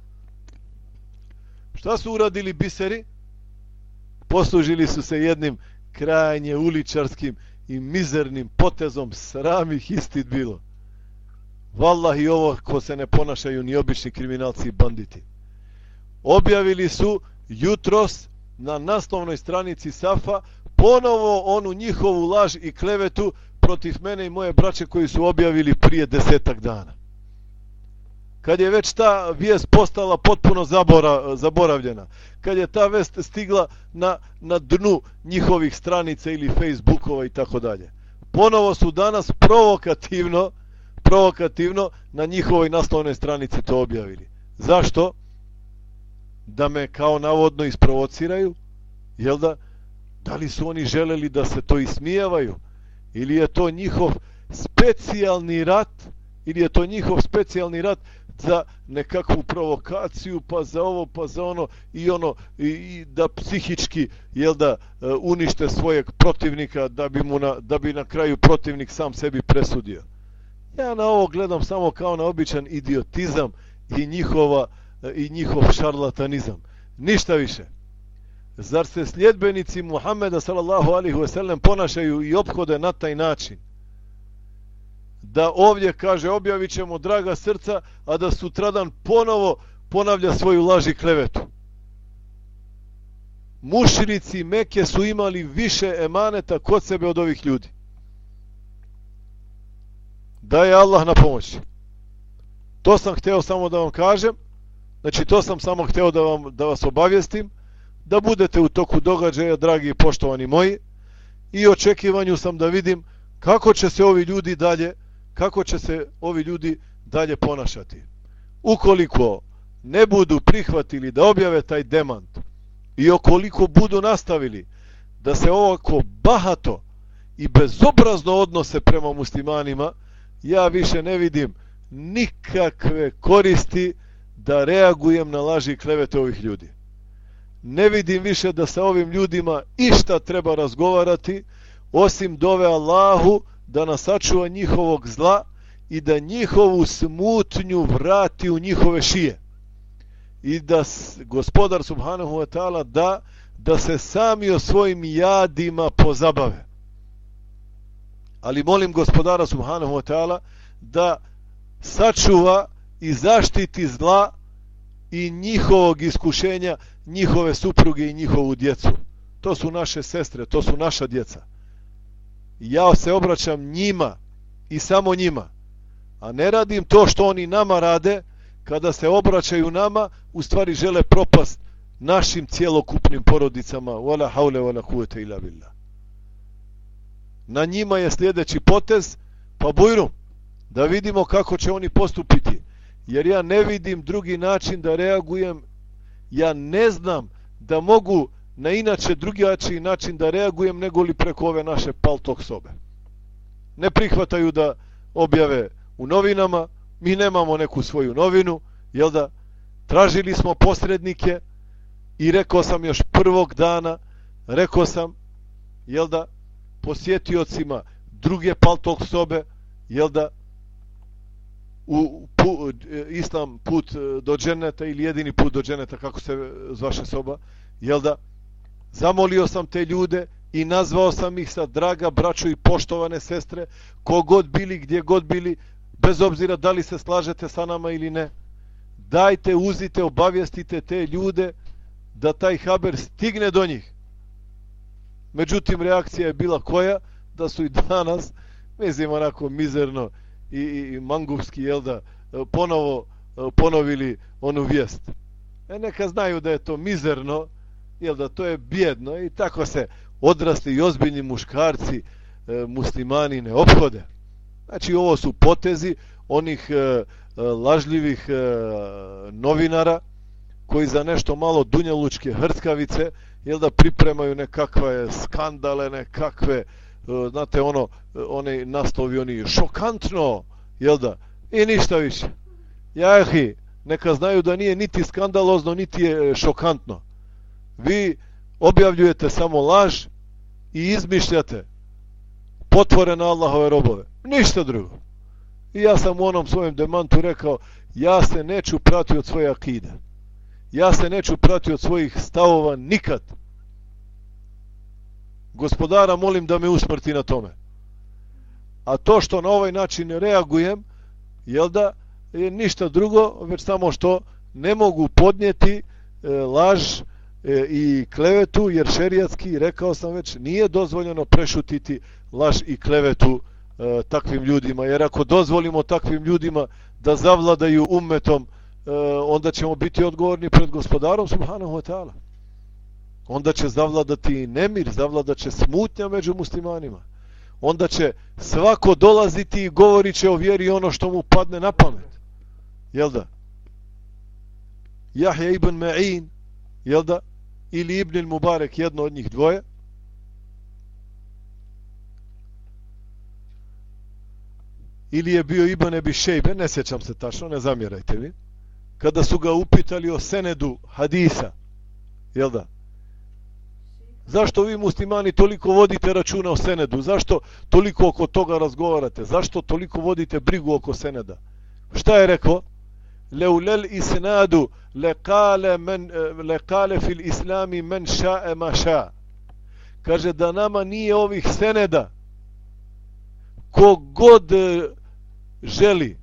šta su uradili biseri? Poslužili su se jednim krajnje uličarskim i mizernim potezom sramih istid bilo. Wallah i ovo ko se ne ponašaju ni obični kriminalci i banditi. Objavili su jutros na naslovnoj stranici Safa ponovo onu njihovu laž i klevetu protiv mene i moje braće koji su objavili prije desetak dana. Kad je već ta vijest postala potpuno zabora, zaboravljena, kad je ta vest stigla na, na dnu njihovih stranica ili Facebookova i tako dalje. Ponovo su danas provokativno, provokativno na njihovoj naslovnoj stranici to objavili. Zašto? Da me kao navodno isprovociraju? Jel da? Da li su oni želeli da se to ismijevaju? Ili je to njihov specijalni rat? Ili je to njihov specijalni rat za nekakvu provokaciju, pa za ovo, pa za ono, i ono, i, i da psihički, jel da, e, unište svojeg protivnika, da bi, mu na, da bi na kraju protivnik sam sebi presudio. Ja na ovo gledam samo kao na običan idiotizam i njihova, e, i njihov šarlatanizam. Ništa više. Zar se sljedbenici Muhameda sallallahu alaihi ve sellem ponašaju i obhode na taj način? Da ovdje kaže objavit ćemo draga srca, a da sutradan ponovo ponavlja svoju laž i klevetu. Mušrici Meke su imali više emaneta kod sebe od ovih ljudi. Da je Allah na pomoći. To sam hteo samo da vam kažem. Znači to sam samo hteo da, vam, da vas obavijestim. Da budete u toku događaja, dragi i poštovani moji. I očekivanju sam da vidim kako će se ovi ljudi dalje kako će se ovi ljudi dalje ponašati. Ukoliko ne budu prihvatili da objave taj demant i okoliko budu nastavili da se ovako bahato i bezobrazno odnose prema muslimanima, ja više ne vidim nikakve koristi da reagujem na laži i klevete ovih ljudi. Ne vidim više da sa ovim ljudima išta treba razgovarati, osim dove Allahu da nas sačuva njihovog zla i da njihovu smutnju vrati u njihove šije. I da gospodar subhanahu wa ta'ala da da se sami o svojim jadima pozabave. Ali molim gospodara subhanahu wa ta'ala da sačuva i zaštiti zla i njihovog iskušenja, njihove supruge i njihovu djecu. To su naše sestre, to su naša djeca ja se obraćam njima i samo njima. A ne radim to što oni nama rade, kada se obraćaju nama, u stvari žele propast našim cijelokupnim porodicama. Wala haule wala kuvete ila billah. Na njima je sljedeći potez, pa bujrum, da vidimo kako će oni postupiti. Jer ja ne vidim drugi način da reagujem, ja ne znam da mogu na inače drugačiji način da reagujem nego li preko ove naše paltok sobe. Ne prihvataju da objave u novinama, mi nemamo neku svoju novinu, jel da tražili smo posrednike i rekao sam još prvog dana, rekao sam, jel da, posjetiocima druge paltok sobe, jel da, u pu, islam put do dženeta ili jedini put do dženeta, kako se zvaše soba, jel da, zamolio sam te ljude i nazvao sam ih sa draga braćo i poštovane sestre, kogod bili, gdje god bili, bez obzira da li se slažete sa nama ili ne, dajte, uzite, obavijestite te ljude da taj haber stigne do njih. Međutim, reakcija je bila koja? Da su i danas, mislim onako mizerno i, i, i mangupski, jel da, ponovo ponovili onu vijest. E, neka znaju da je to mizerno, jel da, to je bjedno i tako se odrasli i ozbiljni muškarci e, muslimani ne obhode. Znači, ovo su potezi onih e, e lažljivih e, novinara koji za nešto malo dunjalučke hrskavice jel da pripremaju nekakve skandale, nekakve, e, znate, ono, one naslovi, oni šokantno, jel da, i ništa više. Jahi, neka znaju da nije niti skandalozno, niti je šokantno. Vi objavljujete samo laž i izmišljate potvore na Allahove robove. Ništa drugo. I ja sam u onom svojem demantu rekao, ja se neću prati od svoje akide. Ja se neću prati od svojih stavova nikad. Gospodara molim da me usmrti na tome. A to što na ovaj način ne reagujem, jel da, je ništa drugo, već samo što ne mogu podnijeti e, laž e, i klevetu, jer šerijatski, rekao sam već, nije dozvoljeno prešutiti laž i klevetu e, takvim ljudima. Jer ako dozvolimo takvim ljudima da zavladaju umetom, e, onda ćemo biti odgovorni pred gospodarom subhanahu wa ta'ala. Onda će zavladati nemir, zavladaće smutnja među muslimanima. Onda će svako dolaziti i govorit će o vjeri ono što mu padne na pamet. Jel da? Jahja ibn Ma'in, jel da? Ili Ibn Mubarek, jedno od njih dvoje, ili je bio Ibn Ebi Šejbe, ne sjećam se tačno, ne zamjerajte mi, kada su ga upitali o senedu hadisa, jel da? Zašto vi muslimani toliko vodite računa o senedu? Zašto toliko oko toga razgovarate? Zašto toliko vodite brigu oko seneda? Šta je rekao? Leulel isnadu lekale, men, eh, lekale fil islami men ša'e ma ša. Kaže da nama nije ovih seneda kogod eh, želi,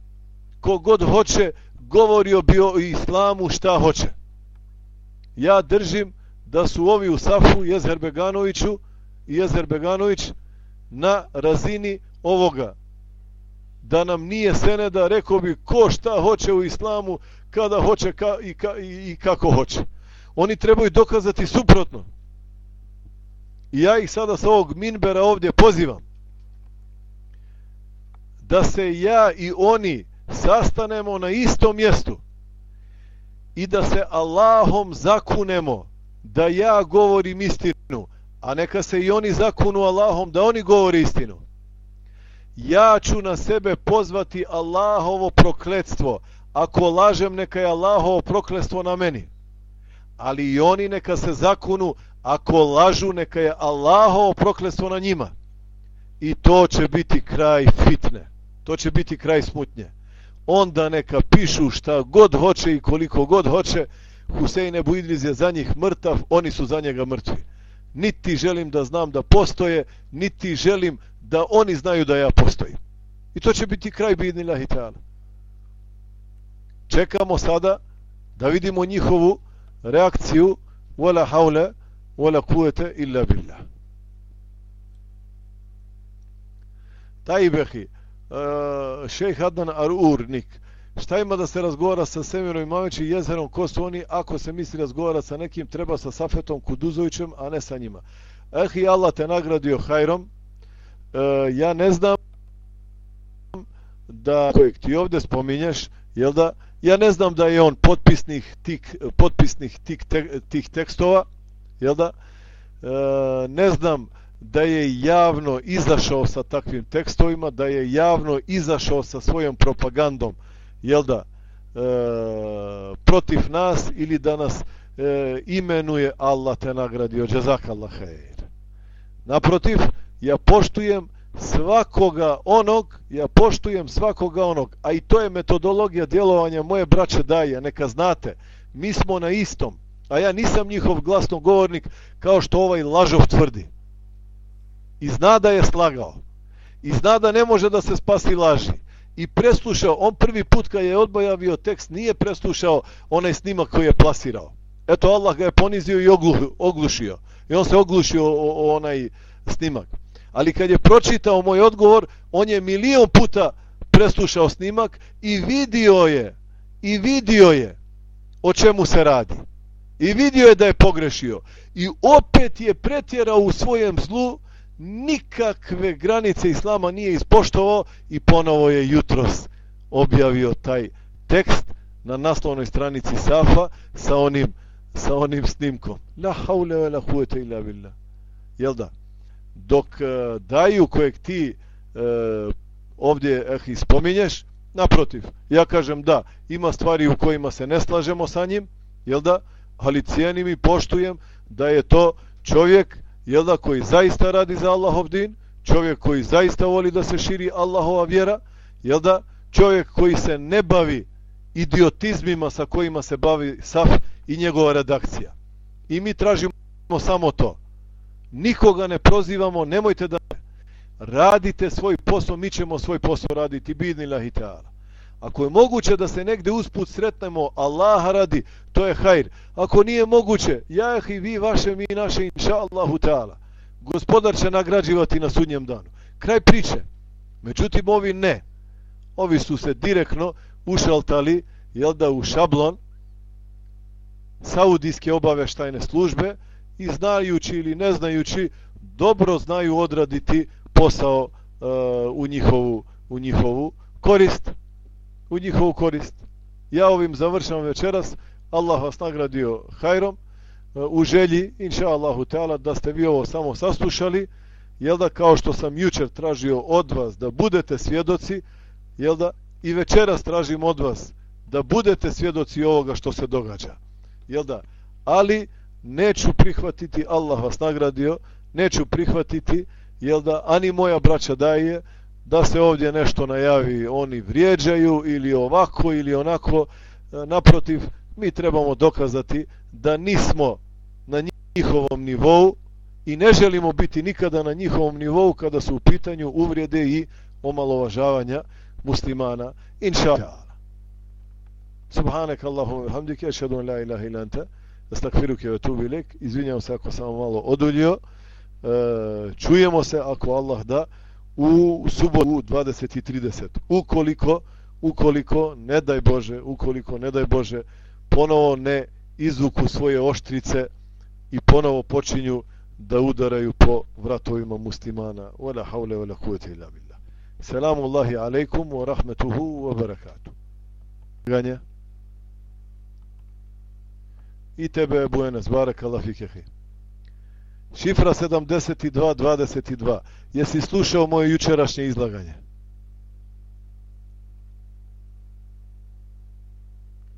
kogod hoće, govorio bi o islamu šta hoće. Ja držim da su ovi u Safu, Jezer Beganoviću i Jezer Beganović na razini ovoga. Da nam nije seneda, rekao bi ko šta hoće u islamu, kada hoće ka, i, ka, i, i kako hoće. Oni trebaju dokazati suprotno. I ja ih sada sa ovog minbera ovdje pozivam da se ja i oni sastanemo na istom mjestu i da se Allahom zakunemo da ja govorim istinu, a neka se i oni zakunu Allahom da oni govori istinu. Ja ću na sebe pozvati Allahovo prokletstvo. Ako lažem, neka je Allahovo prokletstvo na meni. Ali i oni neka se zakunu, ako lažu, neka je Allahovo prokletstvo na njima. I to će biti kraj fitne to će biti kraj smutnje. Onda neka pišu šta god hoće i koliko god hoće, Husein Ebu Idriz je za njih mrtav, oni su za njega mrtvi. Niti želim da znam da postoje, niti želim da oni znaju da ja postojim. I to će biti kraj bidni lahitala. Čekamo sada da vidimo njihovu reakciju wala haule, wala kuvete illa billah. Tajbehi, uh, šejh Adnan Arurnik. Šta ima da se razgovara sa Semirom Imamovićem i Jezerom? Ko su oni? Ako se misli razgovara sa nekim, treba sa Safetom Kuduzovićem, a ne sa njima. Eh, i Allah te nagradio hajrom. e, ja ne znam da kojeg ti ovdje spominješ, jel da? Ja ne znam da je on potpisnih tih, potpisnih tih, te, tih tekstova, jel da? E, ne znam da je javno izašao sa takvim tekstovima, da je javno izašao sa svojom propagandom, jel da, e, protiv nas ili da nas e, imenuje Allah te nagradio, džezak Allah hajir. Naprotiv, ja poštujem svakoga onog, ja poštujem svakoga onog, a i to je metodologija djelovanja moje braće daje, neka znate, mi smo na istom, a ja nisam njihov glasnogovornik kao što ovaj lažov tvrdi. I zna da je slagao. I zna da ne može da se spasi laži. I preslušao, on prvi put kad je odbojavio tekst, nije preslušao onaj snimak koji je plasirao. Eto, Allah ga je ponizio i oglušio. I on se oglušio o, o onaj snimak. Ali kad je pročitao moj odgovor, on je milion puta preslušao snimak i vidio je, i vidio je o čemu se radi. I vidio je da je pogrešio. I opet je pretjerao u svojem zlu, nikakve granice islama nije ispoštovao i ponovo je jutros objavio taj tekst na naslovnoj stranici Safa sa onim sa onim snimkom. La haule ve la kuvvete illa billah. Jel da? Dok uh, daju kojeg ti e, ovdje eh, spominješ, naprotiv, ja kažem da, ima stvari u kojima se ne slažemo sa njim, jel da? Ali cijenim i poštujem da je to čovjek, jel da, koji zaista radi za Allahov din, čovjek koji zaista voli da se širi Allahova vjera, jel da? Čovjek koji se ne bavi idiotizmima sa kojima se bavi Saf i njegova redakcija. I mi tražimo samo to. Nikoga ne prozivamo, nemojte da radite svoj posao, mi ćemo svoj posao raditi, bidni lahi ta'ala. Ako je moguće da se negde usput sretnemo, Allah radi, to je hajr. Ako nije moguće, ja i vi vaše, mi naše, inša Allahu ta'ala. Gospodar će nagrađivati na sudnjem danu. Kraj priče. Međutim, ovi ne. Ovi su se direktno ušaltali, jel da, u šablon saudijske obaveštajne službe i znajući ili ne znajući, dobro znaju odraditi posao e, u, njihovu, u njihovu korist. U njihovu korist. Ja ovim završavam večeras. Allah vas nagradio hajrom e, u želji, inša Allahu Teala, da ste vi ovo samo saslušali. Jel da, kao što sam jučer tražio od vas da budete svjedoci, jel da, i večeras tražim od vas da budete svjedoci ovoga što se događa. Jel da? Ali neću prihvatiti, Allah vas nagradio, neću prihvatiti, jel da, ani moja braća daje, da se ovdje nešto najavi, oni vrijeđaju ili ovako ili onako, e, naprotiv, mi trebamo dokazati da nismo na njihovom nivou i ne želimo biti nikada na njihovom nivou kada su u pitanju uvrijede i omalovažavanja muslimana. Inša Allah. Subhanak Allahumma hamdike, ašhadu an la ilaha illa anta, astakfiruke ve tubilek. Izvinjam Izvinjavam se ako sam malo oduljio. E, čujemo se ako Allah da u subotu u 20:30. Ukoliko ukoliko ne daj Bože, ukoliko ne daj Bože ponovo ne izvuku svoje oštrice i ponovo počinju da udaraju po vratovima muslimana. Wala haule wala kuvvete illa billah. Selamu Allahi alejkum wa rahmetuhu wa barakatuh. Ganja i tebe je Enes, barek Allah fikehi. Šifra 7222. Jesi slušao moje jučerašnje izlaganje?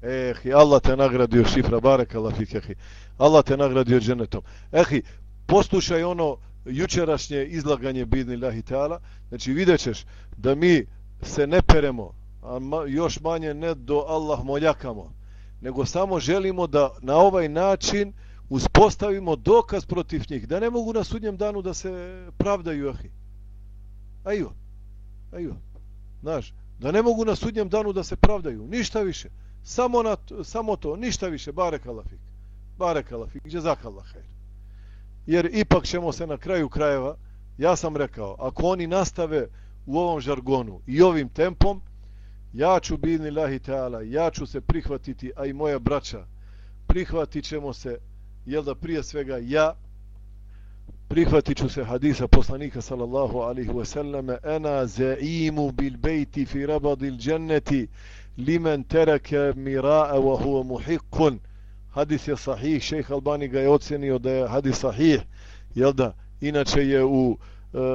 Eh, Allah te nagradio šifra, barek Allah fikehi. Allah te nagradio dženetom. Ehi, poslušaj ono jučerašnje izlaganje bidni lahi teala. Znači vidjet ćeš da mi se ne peremo, a još manje ne do Allah moljakamo nego samo želimo da na ovaj način uspostavimo dokaz protiv njih, da ne mogu na sudnjem danu da se pravdaju, ahi. Ajo, ajo, znaš, da ne mogu na sudnjem danu da se pravdaju, ništa više, samo, na, samo to, ništa više, barek alafik, barek alafik, džezak Allah, jer ipak ćemo se na kraju krajeva, ja sam rekao, ako oni nastave u ovom žargonu i ovim tempom, ja ću bini lahi ta'ala, ja ću se prihvatiti, a i moja braća, prihvatit ćemo se, jel da prije svega ja, prihvatit ću se hadisa poslanika sallallahu alihi wasallame, ena zaimu bil bejti fi rabadil dženneti, limen tereke mira'a wa huwa muhiqqun. Hadis je sahih, šejh Albani ga je ocenio da je hadis sahih, jel da, inače je u uh,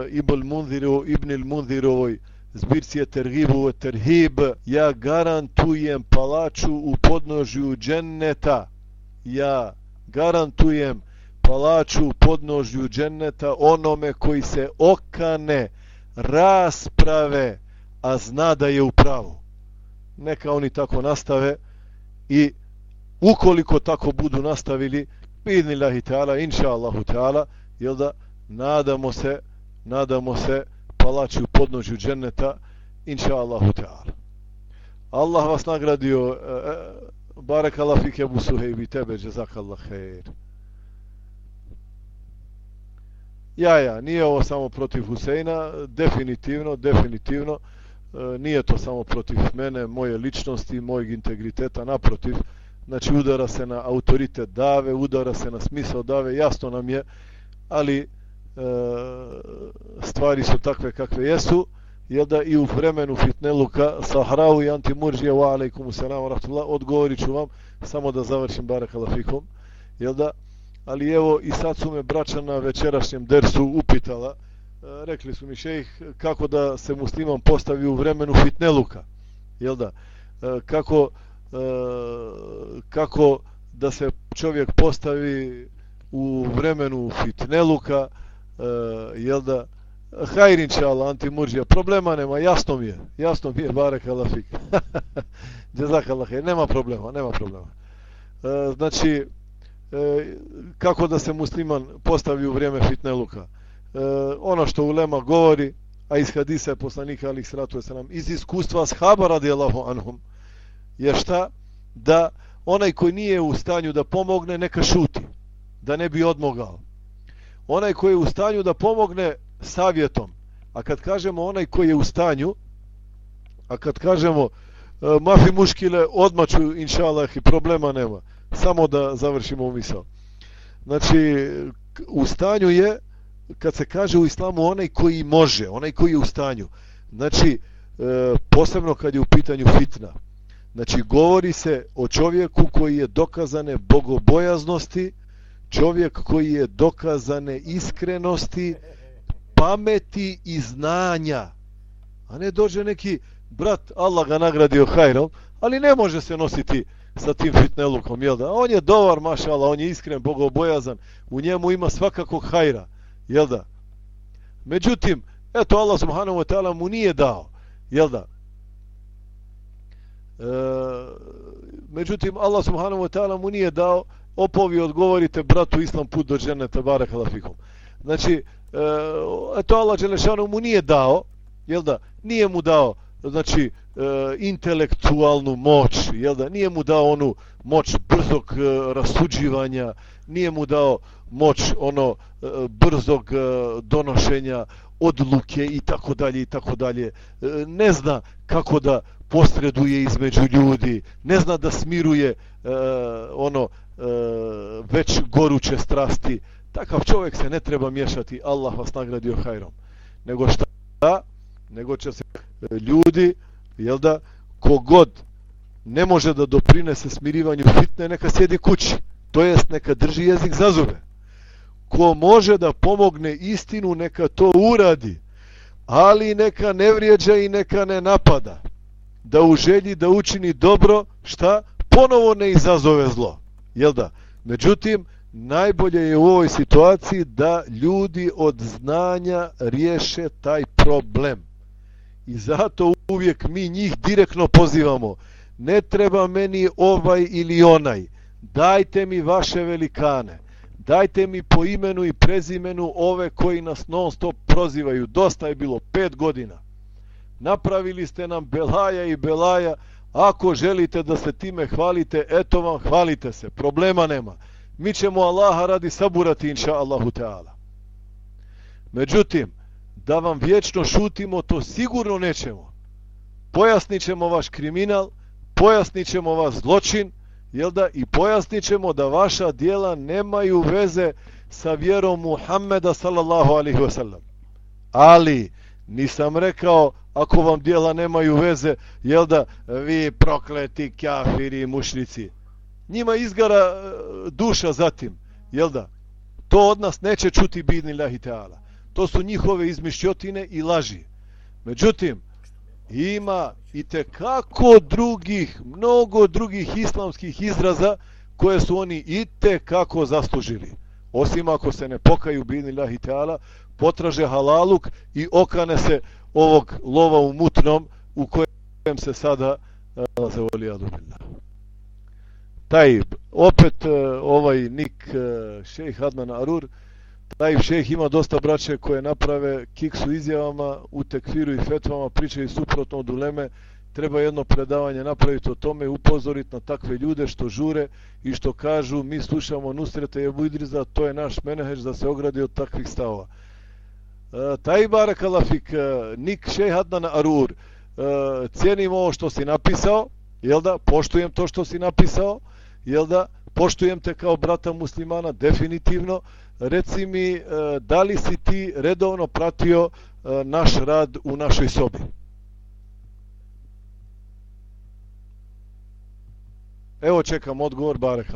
Ibn Munziru, Ibn Munzirovoj, zbirci je tergibu u terhib, ja garantujem palaču u podnožju dženneta, ja garantujem palaču u podnožju dženneta onome koji se okane rasprave, a zna da je u pravu. Neka oni tako nastave i ukoliko tako budu nastavili, bidnilahi ta'ala, inša Allahu ta'ala, jel da, nadamo se, nadamo se, palači u podnožju dženneta, inša Allahu Teala. Allah vas nagradio, e, e barek Allah fike bu suhejbi tebe, džezak Allah khair. Ja, ja, nije ovo samo protiv Huseina, definitivno, definitivno, e, nije to samo protiv mene, moje ličnosti, mojeg integriteta, naprotiv, znači udara se na autoritet dave, udara se na smisao dave, jasno nam je, ali e, E, stvari su takve kakve jesu, jel da i u vremenu fitneluka Sahrau i Antimurđija wa alaikum salam rahmatullah odgovorit ću vam samo da završim barakalafikom jel da? Ali evo i sad su me braća na večerašnjem dersu upitala e, rekli su mi šejih kako da se musliman postavi u vremenu fitneluka jel da? E, kako e, kako da se čovjek postavi u vremenu fitneluka E, jel da Hajrin će Allah, antimurđija. Problema nema, jasno mi je. Jasno mi je, barek Allah fik. Jezak Allah, nema problema, nema problema. E, znači, e, kako da se musliman postavi u vrijeme fitneluka? E, ono što ulema govori, a iz hadisa je poslanika alih sratu se nam iz iskustva shaba radijallahu anhum, je šta? Da onaj koji nije u stanju da pomogne, neka šuti. Da ne bi odmogao. Onaj koji je u stanju da pomogne, savjetom. A kad kažemo onaj koji je u stanju, a kad kažemo e, mafi muškile, odmaću, inša Allah, i problema nema. Samo da završimo misao. Znači, u stanju je, kad se kaže u islamu, onaj koji može, onaj koji je u stanju. Znači, e, posebno kad je u pitanju fitna. Znači, govori se o čovjeku koji je dokazane bogobojaznosti, čovjek koji je dokazane iskrenosti, pameti i znanja. A ne dođe neki brat, Allah ga nagradio hajrom, ali ne može se nositi sa tim fitnelukom, jel da? On je dovar, mašala, on je iskren, bogobojazan, u njemu ima svakakog hajra, jel da? Međutim, eto Allah subhanahu wa ta'ala mu nije dao, jel da? E, međutim, Allah subhanahu wa ta'ala mu nije dao, opovi odgovorite bratu islam put do dženeta tabara fikum. Znači, e, to Allah Đelešanu mu nije dao, jel da, nije mu dao, znači, e, intelektualnu moć, jel da, nije mu dao onu moć brzog e, rasuđivanja, nije mu dao moć ono e, brzog e, donošenja odluke i tako dalje i tako dalje. E, ne zna kako da posreduje između ljudi, ne zna da smiruje e, ono E, već goruće strasti, takav čovjek se ne treba miješati. Allah vas nagradio hajrom. Nego šta? Nego će se e, ljudi jel da kogod ne može da doprinese smirivanju fitne neka sjedi kući. To jest neka drži jezik za zube. Ko može da pomogne istinu neka to uradi. Ali neka ne vrijeđa i neka ne napada. Da u želji da učini dobro šta? Ponovo ne izazove zlo jel da međutim najbolje je u ovoj situaciji da ljudi od znanja riješe taj problem. I zato uvijek mi njih direktno pozivamo. Ne treba meni ovaj ili onaj. Dajte mi vaše velikane. Dajte mi po imenu i prezimenu ove koji nas non stop prozivaju. Dosta je bilo, pet godina. Napravili ste nam belaja i belaja. Ako želite da se time hvalite, eto vam, hvalite se. Problema nema mi ćemo Allaha radi saburati inša Allahu Teala. Međutim, da vam vječno šutimo, to sigurno nećemo. Pojasnit ćemo vaš kriminal, pojasnit ćemo vaš zločin, jel da, i pojasnit ćemo da vaša dijela nemaju veze sa vjerom Muhammeda sallallahu alihi wasallam. Ali, nisam rekao, ako vam dijela nemaju veze, jel da, vi prokleti kafiri i mušnici, njima izgara e, duša zatim, jel da? To od nas neće čuti bidni lahi teala. To su njihove izmišljotine i laži. Međutim, ima i te kako drugih, mnogo drugih islamskih izraza koje su oni i te kako zaslužili. osim ako se ne pokaju bidni lahi teala, potraže halaluk i okane se ovog lova u mutnom u kojem se sada eh, nalaze uh, voli. Taj, opet eh, ovaj nik eh, šejh Adnan Arur, taj šejh ima dosta braće koje naprave kiksu izjavama u tekfiru i fetvama, pričaju suprotno od uleme, treba jedno predavanje napraviti o tome, upozoriti na takve ljude što žure i što kažu mi slušamo Nusreta i Ebu Idriza, to je naš meneheć da se ogradi od takvih stavova. Eh, Taj barakalafik eh, Nik Šehadnan Arur, eh, cijenim ovo što si napisao, jel da, poštujem to što si napisao, jel da, poštujem te kao brata muslimana, definitivno, reci mi, da li si ti redovno pratio naš rad u našoj sobi? Evo čekam odgovor Barek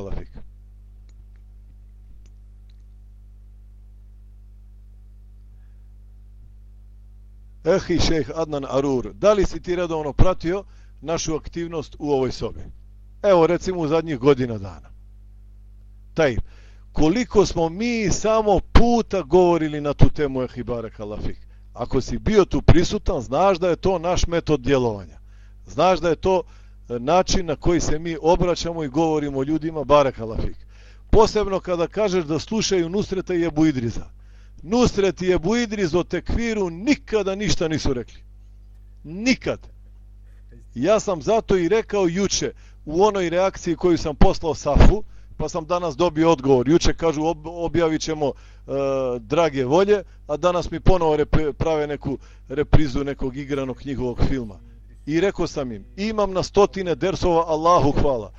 Ehi šejh Adnan Arur, da li si ti redovno pratio našu aktivnost u ovoj sobi? Evo recimo u zadnjih godina dana. Taj, koliko smo mi samo puta govorili na tu temu Ehi Barek Alafik. Ako si bio tu prisutan, znaš da je to naš metod djelovanja. Znaš da je to e, način na koji se mi obraćamo i govorimo ljudima barek alafik. Posebno kada kažeš da slušaju Nusreta i Ebu Idriza. Nusret i Ebu Idris o tekviru nikada ništa nisu rekli. Nikad. Ja sam zato i rekao juče u onoj reakciji koju sam poslao Safu, pa sam danas dobio odgovor. Juče kažu objavit ćemo e, drage volje, a danas mi ponovo prave neku reprizu nekog igranog njihovog filma. I rekao sam im, imam na stotine dersova, Allahu hvala.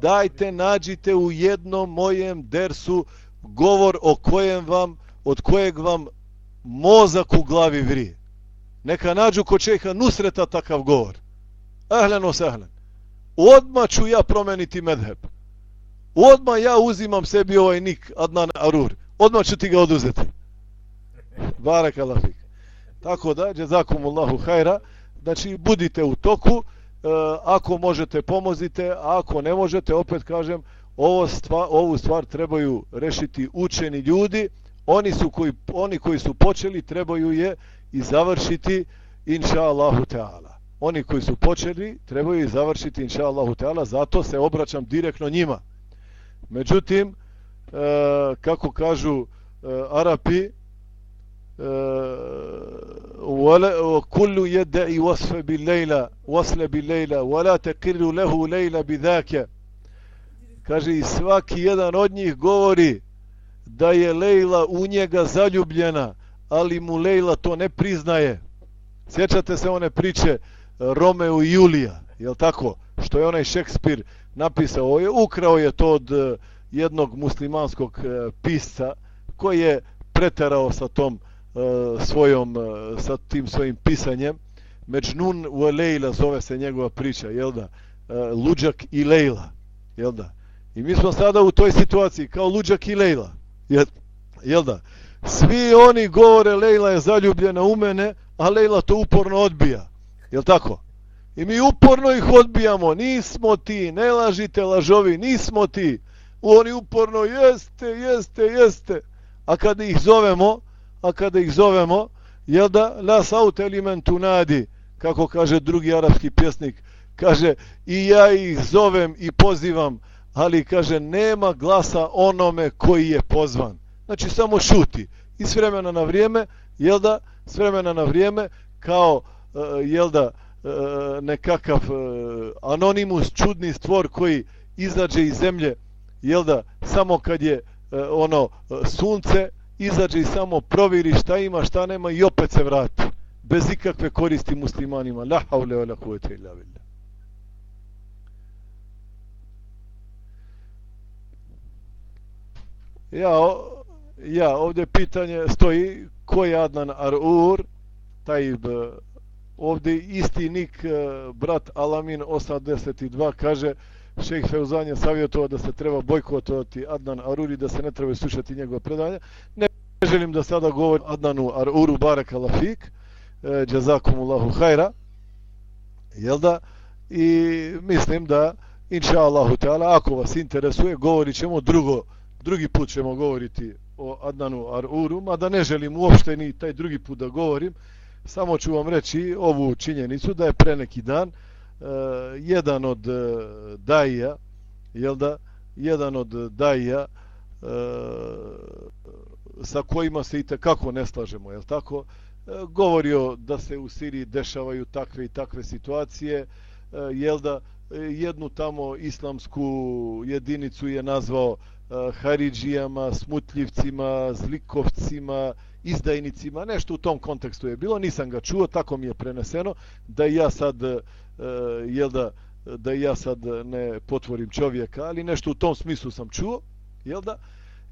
Dajte, nađite u jednom mojem dersu govor o kojem vam, od kojeg vam mozak u glavi vrije. Neka nađu ko čeha nusreta takav govor. Ahlen os ahlen. Odmah ću ja promeniti medheb. Odmah ja uzimam sebi ovaj nik Adnan Arur. Odmah ću ti ga oduzeti. Barak Allahik. Tako da, jazakumullahu hajra znači budite u toku, e, ako možete pomozite, a ako ne možete, opet kažem, ovo stvar, ovu stvar trebaju rešiti učeni ljudi, oni, su koji, oni koji su počeli trebaju je i završiti inša Allahu Teala. Oni koji su počeli trebaju i završiti inša Allahu Teala, zato se obraćam direktno njima. Međutim, e, kako kažu e, Arapi, وكل يدعي وصف بالليلة وصل بالليلة ولا تقر له ليلة بذاك kaže i svaki jedan od njih govori da je Lejla u njega zaljubljena ali mu Lejla to ne priznaje. Sjećate se one priče e, Romeo i Julija je tako? Što je onaj Šekspir napisao. Je ukrao je to od e, jednog muslimanskog e, pisca koji je preterao sa tom svojom sa tim svojim pisanjem. Međnun u Lejla zove se njegova priča jel da? Luđak i Lejla jel da? I mi smo sada u toj situaciji kao Luđak i Lejla jel, jel da? Svi oni govore Lejla je zaljubljena u mene a Lejla to uporno odbija. Jel tako? I mi uporno ih odbijamo. Nismo ti ne lažite lažovi nismo ti. Oni uporno jeste jeste jeste. A kada ih zovemo a kada ih zovemo, jel da, la aut elementu nadi, kako kaže drugi arapski pjesnik, kaže, i ja ih zovem i pozivam, ali kaže, nema glasa onome koji je pozvan. Znači, samo šuti. I s vremena na vrijeme, jel da, s vremena na vrijeme, kao, e, jel da, e, nekakav e, anonimus, čudni stvor koji izađe iz zemlje, jel da, samo kad je ono sunce, izađe i samo proviri šta ima, šta nema i opet se vrati. Bez ikakve koristi muslimanima. La haule wa la kuvvete illa billah. Ja, ja, ovdje pitanje stoji ko je Adnan Ar-Ur, taj e, ovdje isti nik, e, brat Alamin 82, kaže šejh Feuzan je savjetovao da se treba bojkotovati Adnan Aruri, da se ne treba slušati njegove predavanja. Ne želim da sada govorim Adnanu Aruru Baraka Lafik, e, jazakumullahu hajra, jel da? I mislim da, inša Allahu Teala, ako vas interesuje, govorit ćemo drugo, drugi put ćemo govoriti o Adnanu Aruru, mada ne želim uopšte ni taj drugi put da govorim, samo ću vam reći ovu činjenicu da je pre neki dan uh, jedan od uh, daija, jel da, jedan od daija uh, sa kojima se i kako ne slažemo, jel tako, uh, govorio da se u Siriji dešavaju takve i takve situacije, uh, jel da, jednu tamo islamsku jedinicu je nazvao uh, Haridžijama, smutljivcima, zlikovcima, izdajnicima, nešto u tom kontekstu je bilo, nisam ga čuo, tako mi je preneseno, da ja sad, e, jel da, da ja sad ne potvorim čovjeka, ali nešto u tom smislu sam čuo, jel da,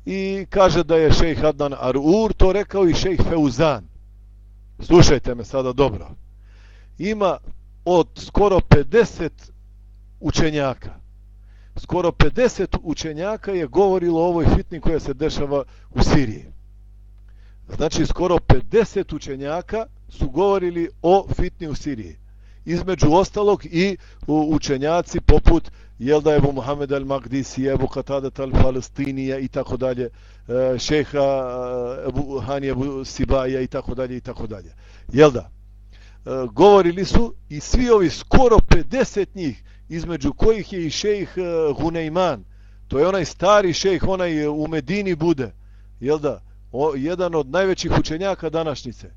i kaže da je šejh Adnan Arur to rekao i šejh Feuzan. Slušajte me sada dobro. Ima od skoro 50 učenjaka. Skoro 50 učenjaka je govorilo o ovoj fitni koja se dešava u Siriji. Znači, skoro 50 učenjaka su govorili o fitni u Siriji. Između ostalog i učenjaci poput Jelda Ebu Muhammed al-Magdisi, Ebu Katadat al-Palestinija i tako dalje, e, šeha e, Ebu Hani Ebu Sibaja i tako dalje i tako dalje. Jelda, e, govorili su i svi ovi skoro 50 njih između kojih je i šejh eh, Huneyman, to je onaj stari šejh, onaj eh, u Medini bude, jel da, o, jedan od najvećih učenjaka današnjice.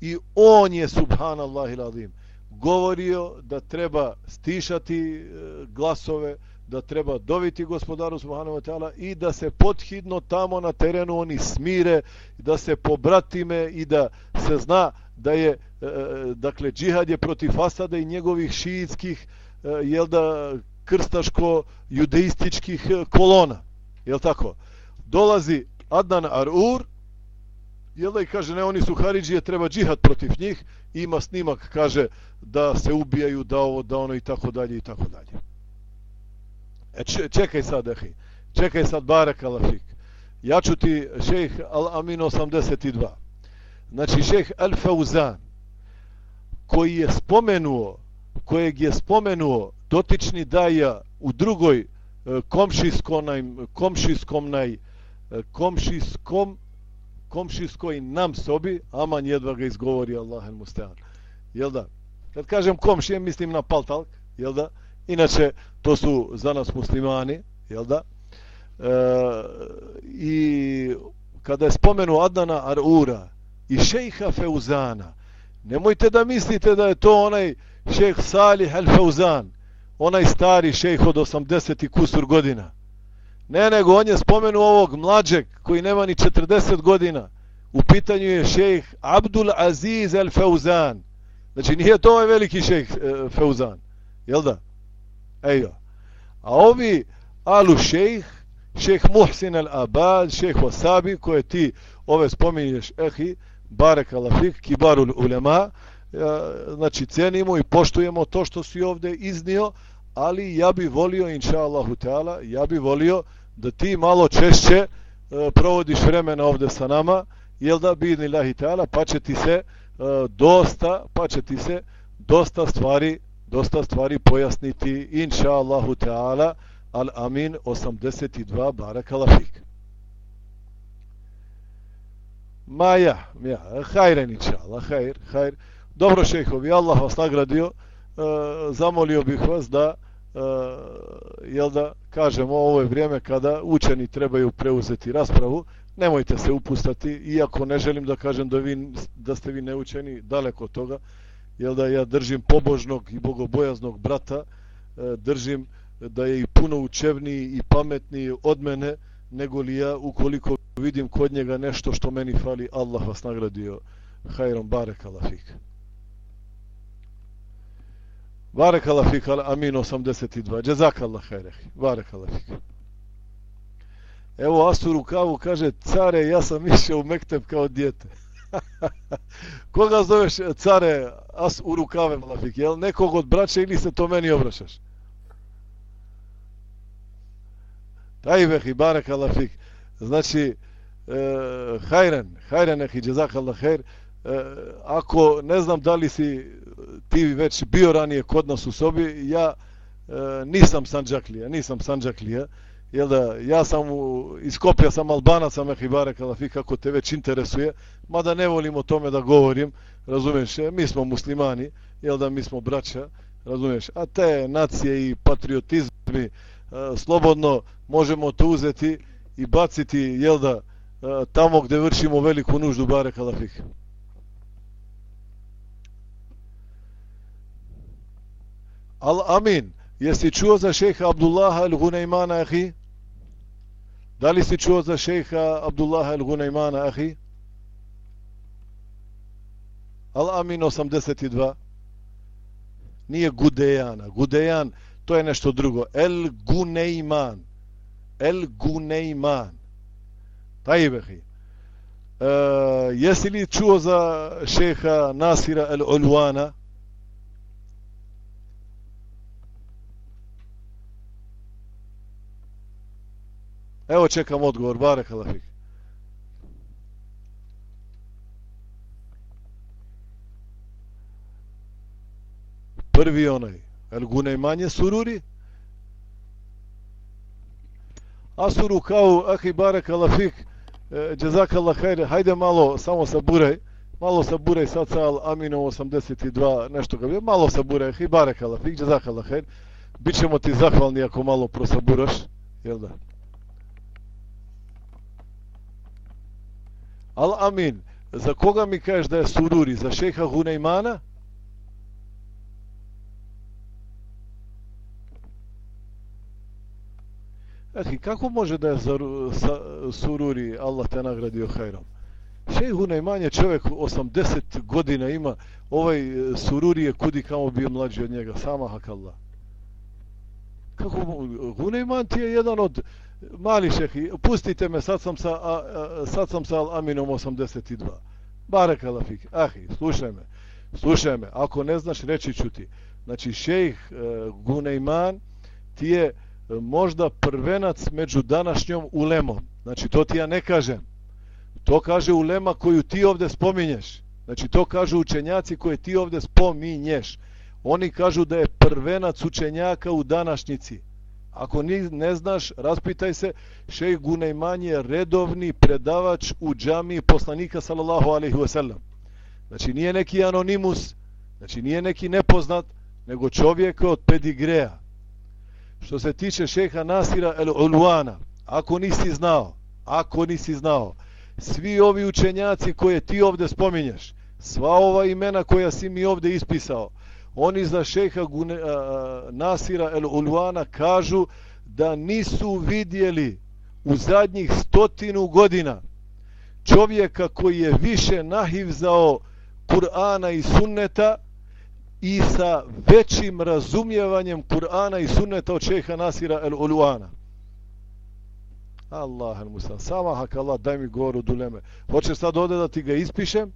I on je, subhanallah iladim, govorio da treba stišati e, glasove, da treba doviti gospodaru subhanahu wa ta'ala i da se pothidno tamo na terenu oni smire, da se pobratime i da se zna da je, e, dakle, džihad je protiv Asada i njegovih šiitskih E, jel da krstaško judeističkih e, kolona jel tako? Dolazi Adnan Arur jel da i kaže ne oni su Haridžije treba džihad protiv njih. Ima snimak kaže da se ubijaju da ovo da ono i tako dalje i tako dalje. E čekaj sad ehi čekaj sad Barak Alafik ja ću ti šejh Al Amin 82 znači šejh Al Fauzan koji je spomenuo kojeg je spomenuo dotični daja u drugoj e, komšijskom naj, komšijskom e, naj, komšijskom komšijskoj nam sobi aman jedva ga izgovori Allah el jel da? Kad kažem komšije mislim na paltalk jel da? Inače to su za nas muslimani jel da? E, i kada je spomenuo Adnana Arura i šejha Feuzana nemojte da mislite da je to onaj šejh Salih al-Fauzan, onaj stari šejh od 80 i kusur godina. Ne, nego on je spomenuo ovog mlađeg koji nema ni 40 godina. U pitanju je šejh Abdul Aziz al-Fauzan. Znači nije to ovaj veliki šejh e, Fauzan. Jel da? Ejo. A ovi alu šejh, šejh Muhsin al-Abad, šejh Wasabi, koje ti ove spominješ, ehi, barek alafik, kibarul ulema, znači cenimo i poštujemo to što si ovdje iznio, ali ja bi volio, inša Allahu Teala, ja bi volio da ti malo češće e, provodiš vremena ovdje sa nama, jel da bi idni Allahi Teala, pa će ti se e, dosta, pa će ti se dosta stvari, dosta stvari pojasniti, inša Allahu Teala, al amin 82 barakalafik. Ma ja, ja, hajren inša Allah, hajr, hajr. Dobro šejhovi, Allah vas nagradio, e, zamolio bih vas da, e, jel da, kažemo, ovo je vrijeme kada učeni trebaju preuzeti raspravu, nemojte se upustati, iako ne želim da kažem da, vi, da ste vi neučeni, daleko od toga, jel da ja držim pobožnog i bogobojaznog brata, e, držim da je i puno učevniji i pametniji od mene, nego li ja, ukoliko vidim kod njega nešto što meni fali, Allah vas nagradio. Hajrom barek Allah fik. Allah fik, amin 82. Jazakallah hajreh. Fik. Evo Asur u kavu kaže, care, ja sam išao u Mekteb kao djete. Koga zoveš care As u rukave, Malafik? Jel nekog od braća ili se to meni obraćaš? Taj vehi, barek Allah fik. Znači, eh, e, hajren, hajren ehi, jazak Allah hajr. E, ako ne znam da li si ti već bio ranije kod nas u sobi, ja e, nisam Sanđaklija, nisam Sanđaklija jel da, ja sam u, iz Skopja sam Albanac, sam Ehibare Kalafi, kako te već interesuje, mada ne volim o tome da govorim, razumiješ, e, mi smo muslimani, jel da, mi smo braća, razumiješ, a te nacije i patriotizmi, e, slobodno možemo to uzeti i baciti, jel da, e, tamo gdje vršimo veliku nuždu, bare Kalafik. Al amin. Jesi čuo za šeha Abdullaha al-Gunajmana, ahi? Da li si čuo za šeha Abdullaha al-Gunajmana, ahi? Al amin 82. Nije Gudejana. Gudejan, to je nešto drugo. El Gunejman. El Gunejman. Tajib, ahi. Uh, jesi li čuo za šeha Nasira al-Ulwana? Evo čekam odgovor, bare kalafik. Prvi onaj, el gune manje sururi? Asuru kao, ahi Barek Alafik, e, džezak Allah hajde, hajde malo, samo sa buraj, malo sa buraj, sad sa al amino 82, nešto ga bi, malo sa buraj, ahi Barek Alafik, džezak Allah hajde, bit ćemo ti zahvalni ako malo prosaburaš, jel da? Al amin, za koga mi kažeš da je sururi? Za šeha Hunajmana? Ehi, kako može da je za, sa, sururi Allah te nagradio hajrom? Šejh Hunajman je čovjek 80 godina ima, ovaj e, sururi je kudi kamo bio mlađi od njega, sama hakallah. Kako, Hunajman ti je jedan od mali šehi, pustite me, sad sam sa, a, a, sad sam sa Aminom 82. Barek Alafik, ahi, slušaj me, slušaj me, ako ne znaš, reći ću ti. Znači, šejh e, Gunejman ti je e, možda prvenac među današnjom ulemom. Znači, to ti ja ne kažem. To kaže ulema koju ti ovdje spominješ. Znači, to kažu učenjaci koje ti ovdje spominješ. Oni kažu da je prvenac učenjaka u današnjici. Ako ne znaš, raspitaj se, šejh Gunejman je redovni predavač u džami poslanika sallallahu alaihi wasallam. Znači nije neki anonimus, znači nije neki nepoznat, nego čovjek od pedigreja. Što se tiče šeha Nasira el Ulwana, ako nisi znao, ako nisi znao, svi ovi učenjaci koje ti ovdje spominješ, sva ova imena koja si mi ovdje ispisao, oni za šeha Gune, a, Nasira el Ulwana kažu da nisu vidjeli u zadnjih stotinu godina čovjeka koji je više nahivzao Kur'ana i sunneta i sa većim razumijevanjem Kur'ana i sunneta od šeha Nasira el Ulwana. Allah el Musa, sama hak Allah, daj mi goru duleme. Hoćeš sad ovdje da ti ga ispišem?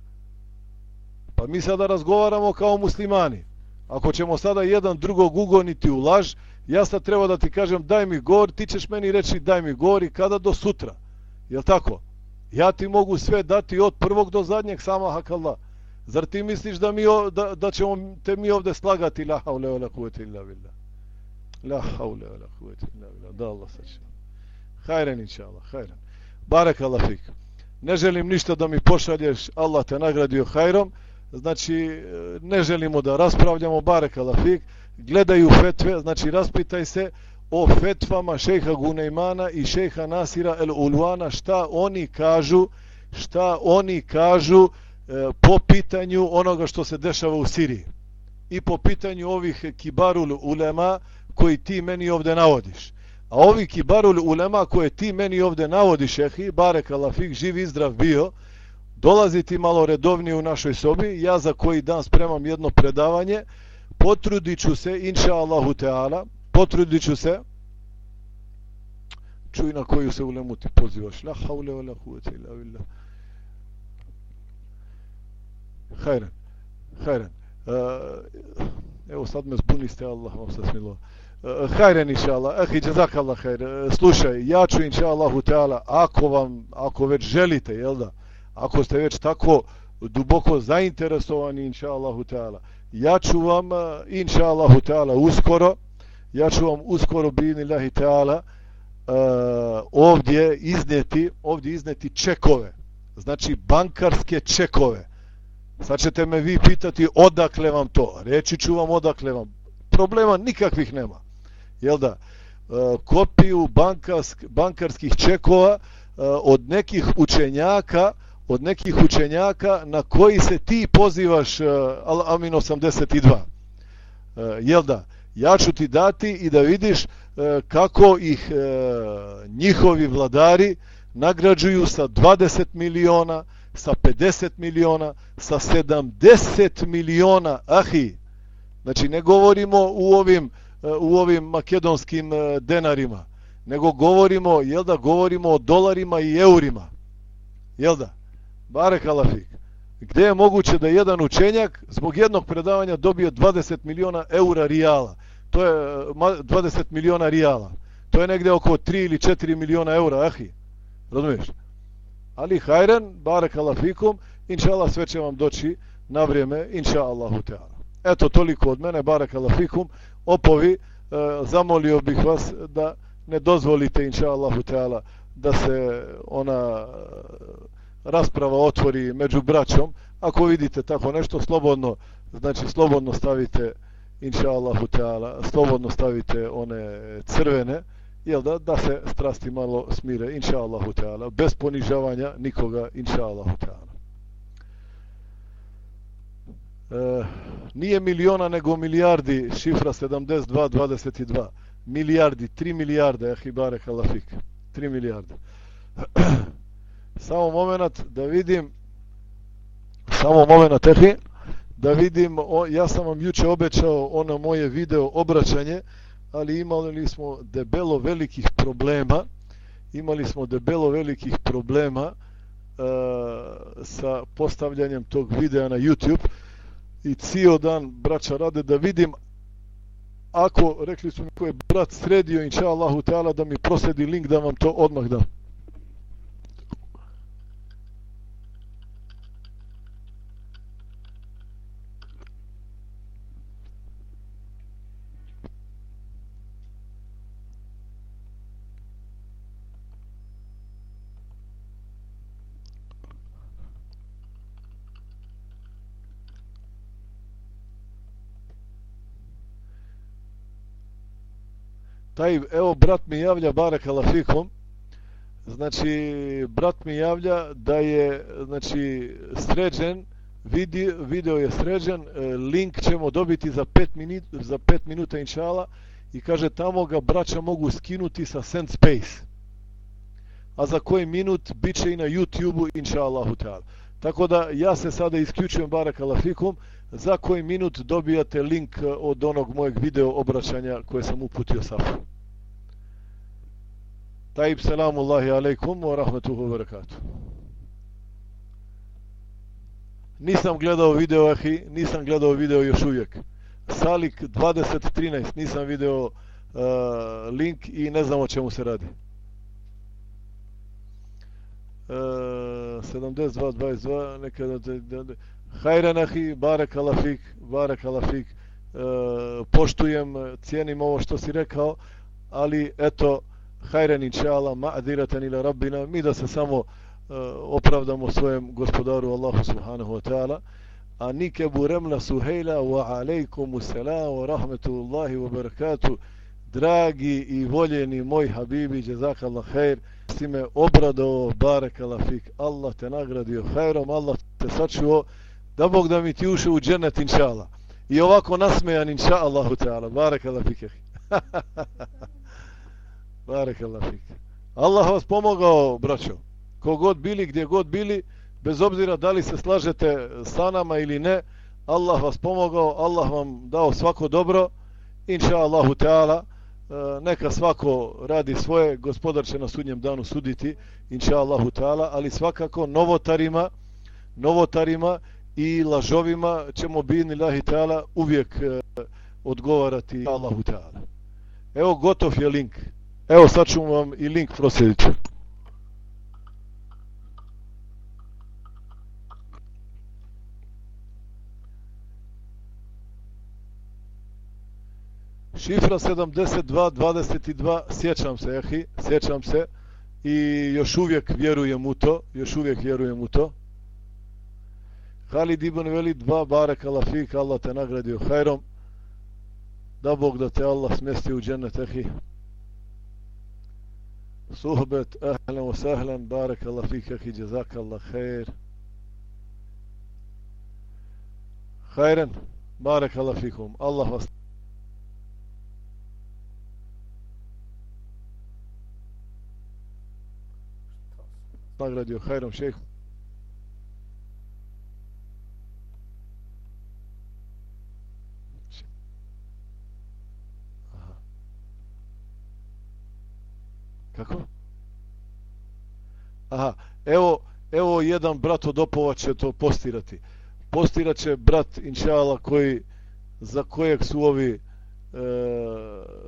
Pa mi sada razgovaramo kao muslimani. Ako ćemo sada jedan drugog ugoniti u laž, ja sad treba da ti kažem daj mi gor, ti ćeš meni reći daj mi gor i kada do sutra. Jel tako? Ja ti mogu sve dati od prvog do zadnjeg sama hakalla. Zar ti misliš da, mi, da, da ćemo te mi ovdje slagati la haule ola kuvete illa billah. La haule ola kuvete illa billah. Da Allah sače. Hajren inša Allah, hajren. Barek Allah fik. Ne želim ništa da mi pošalješ, Allah te nagradio hajrom znači e, ne želimo da raspravljamo barek alafik gledaju fetve znači raspitaj se o fetvama šeha Gunejmana i šeha Nasira el Ulwana šta oni kažu šta oni kažu e, po pitanju onoga što se dešava u Siriji i po pitanju ovih kibarul ulema koji ti meni ovde navodiš. A ovi kibarul ulema koje ti meni ovde navodiš šehi barek alafik živ i zdrav bio dolaziti malo redovnije u našoj sobi, ja za koji dan spremam jedno predavanje, potrudit ću se, inša Allahu Teala, potrudit ću se, čuj na koju se ulemu ti pozivaš, la haule wa la huvete ila villa. Hajren, hajren. Eh, evo sad me zbuniste, Allah vam se smilo. Eh, hajren, inša Allah, eh, iđezak Allah, hajren. Slušaj, ja ću, inša Allahu Teala, ako vam, ako već želite, jel da, ako ste već tako duboko zainteresovani inša Allahu ta'ala ja ću vam eh, inša Allahu ta'ala uskoro ja ću vam uskoro bini lahi ta'ala eh, ovdje izneti ovdje izneti čekove znači bankarske čekove. Sad ćete me vi pitati odakle vam to? Reći ću vam odakle vam. Problema nikakvih nema jel da? Uh, kopiju bankarsk, bankarskih čekova uh, od nekih učenjaka od nekih učenjaka na koji se ti pozivaš uh, Amin 82 uh, eh, jel da? Ja ću ti dati i da vidiš uh, kako ih uh, njihovi vladari nagrađuju sa 20 miliona sa 50 miliona sa 70 miliona ahi. Znači ne govorimo u ovim u ovim makedonskim denarima nego govorimo jel da govorimo o dolarima i eurima. Jel da? Barek Alafik. gdje je moguće da jedan učenjak zbog jednog predavanja dobije 20 miliona eura rijala? To je eh, 20 miliona rijala. To je negde oko 3 ili 4 miliona eura, ahi. Razumiješ? Ali hajren, barek alafikum, inša Allah, sve će vam doći na vrijeme, inša Allahu Teala. Eto, toliko od mene, barek alafikum. Opovi, e, zamolio bih vas da ne dozvolite, inša Allahu Teala, da se ona rasprava otvori među braćom. Ako vidite tako nešto, slobodno, znači slobodno stavite, inša Allahu Teala, slobodno stavite one crvene, jel da, da se strasti malo smire, inša Allahu Teala, bez ponižavanja nikoga, inša Allahu Teala. E, nije miliona nego milijardi, šifra 7222, milijardi, 3 milijarde, ahibare halafik, 3 milijarde. samo moment da vidim samo moment tehi da vidim o, ja sam vam juče obećao ono moje video obraćanje ali imali smo debelo velikih problema imali smo debelo velikih problema e, sa postavljanjem tog videa na YouTube. I cijel dan braća rade da vidim ako rekli su mi ko je brat sredio inša Allahu ta'ala da mi prosedi link da vam to odmah dam. Taj evo brat mi javlja barek alafikom znači brat mi javlja da je znači sređen video, video je sređen e, link ćemo dobiti za 5 minuta za 5 minuta inšala i kaže tamo ga braća mogu skinuti sa SendSpace a za koji minut bit će i na YouTube-u inšalahu ta'ala tako da ja se sada isključujem barek alafikom za koji minut dobijate link e, od onog mojeg video obraćanja koje sam uputio Safu. Taib selamu Allahi alaikum wa rahmetuhu wa barakatuh. Nisam gledao video, ahi, nisam gledao video još uvijek. Salik 2013, nisam video uh, link i ne znam o čemu se radi. Eh, 72, 22, nekada... Hajran ahi, barek alafik, barek alafik, e, eh, poštujem, cijenim ovo što si rekao, ali eto, hajran inšala, ma'diratan ila rabbina, mi da se samo e, opravdamo svojem gospodaru Allahu subhanahu wa ta'ala, a nike buremla suhejla, wa alejkumu selam, wa rahmetullahi wa barakatuh, dragi i voljeni moj habibi, jazakallah khair, si me obradao, barek alafik, Allah te nagradio hajrom, Allah te sačuo, da Bog da mi ti uše u džennet inša I ovako nasmejan inša Allahu ta'ala. Barek Allah. Barek Allah. Allah vas pomogao, braćo. Kogod bili, gdje god bili, bez obzira da li se slažete sa nama ili ne, Allah vas pomogao, Allah vam dao svako dobro, inša Allahu Teala, E, neka svako radi svoje, gospodar će na sudnjem danu suditi, inša Allahu ta'ala, ali svakako novotarima, novotarima i lažovima ćemo bin ilahi ta'ala uvijek e, odgovarati Allahu ta'ala. Evo gotov je link. Evo sad ću vam i link prosjediti. Šifra 7222, sjećam se, ehi, sjećam se i još uvijek vjerujem u to, još uvijek vjerujem u to. Halid ibn Velid, dva barek alafik, Allah te nagradio hajrom. Da Bog da te Allah smesti u džennet, ehi. Suhbet, ahlan wa sahlan, barek alafik, ehi, jazak Allah, hajr. Hajren, barek alafikum, Allah vas nagradio hajrom šehu. Kako? Aha, evo, evo jedan brat od Opova će to postirati. Postirat će brat Inšala koji, za kojeg su ovi e,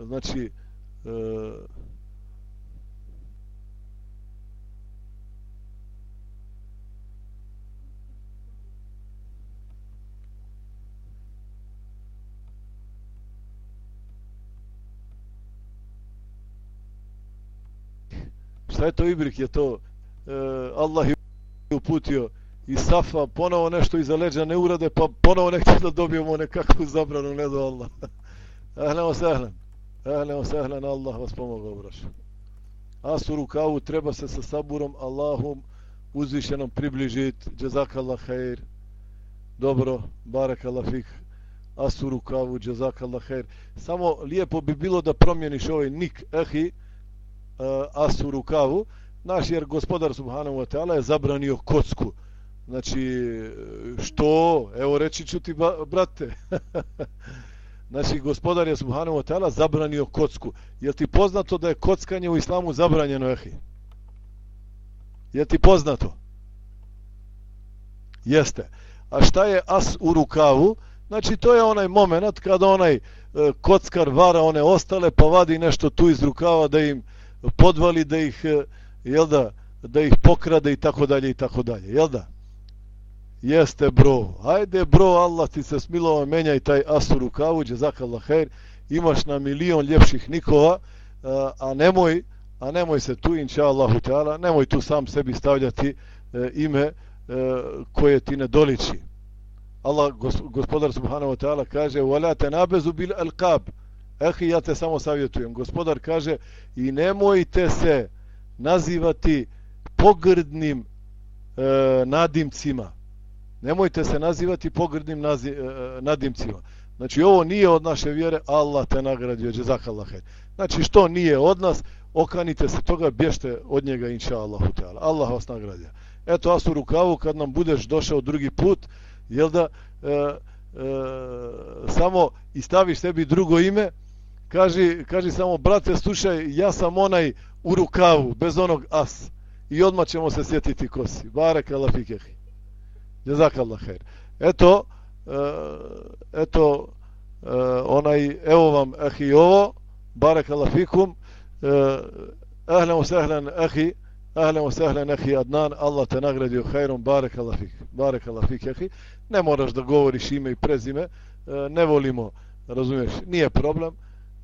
znači e, šta je to ibrik je to e, Allah je uputio i Safa ponovo nešto iza leđa ne urade pa ponovo nekto da dobijemo nekakvu zabranu ne do Allah. Ahlan sahlan. Ahlan sahlan Allah vas pomogao braš Asuru kavu treba se sa saburom Allahom uzvišenom približiti jazakallah khair. Dobro barakallah fik. Asuru kavu jazakallah khair. Samo lijepo bi bilo da promijeniš ovaj nik ehi eh, Eh, asu rukavu, naš jer gospodar subhanahu wa ta'ala je zabranio kocku. Znači, eh, što? Evo reći ću ti, brate. znači, gospodar je subhanahu wa ta'ala zabranio kocku. Je ti poznato da je kockanje u islamu zabranjeno, ehi? Je ti poznato? Jeste. A šta je as u rukavu? Znači, to je onaj moment kada onaj e, kockar vara one ostale, pa vadi nešto tu iz rukava da im podvali da ih eh, jel da da ih pokrade i tako dalje i tako dalje jel da? Jeste bro. Ajde bro Allah ti se smilova menjaj taj asur u kavu džezakallah khair. Imaš na milion ljepših nikova eh, a nemoj a nemoj se tu inša Allahu Teala nemoj tu sam sebi stavljati e, ime koje ti ne doliči. Allah gospodar subhanahu wa ta'ala kaže wala tanabezu bil alqab. Ehi, ja te samo savjetujem. Gospodar kaže i nemojte se nazivati pogrdnim e, nadimcima. Nemojte se nazivati pogrdnim nazi, e, nadimcima. Znači, ovo nije od naše vjere, Allah te nagradio, džezakallahe. Znači, što nije od nas, okanite se toga, bješte od njega, inša Allahu Teala. Allah vas nagradio. Eto, asu rukavu, kad nam budeš došao drugi put, jel da, e, e, samo i staviš sebi drugo ime, Kaži, kaži samo, brate, slušaj, ja sam onaj u rukavu, bez onog as. I odmah ćemo se sjetiti ko si. Barek Allah fikehi. Jezak Allah her. Eto, e, eto, eh, onaj, evo vam, ahi, ovo, barek Allah fikum, uh, ahlan usahlan, ahi, ahlan usahlan, ahi, Adnan, Allah te nagradio hajrom, barek Allah fik, barek Allah fik, ahi. Ne moraš da govoriš ime i prezime, ne volimo, razumiješ, nije problem,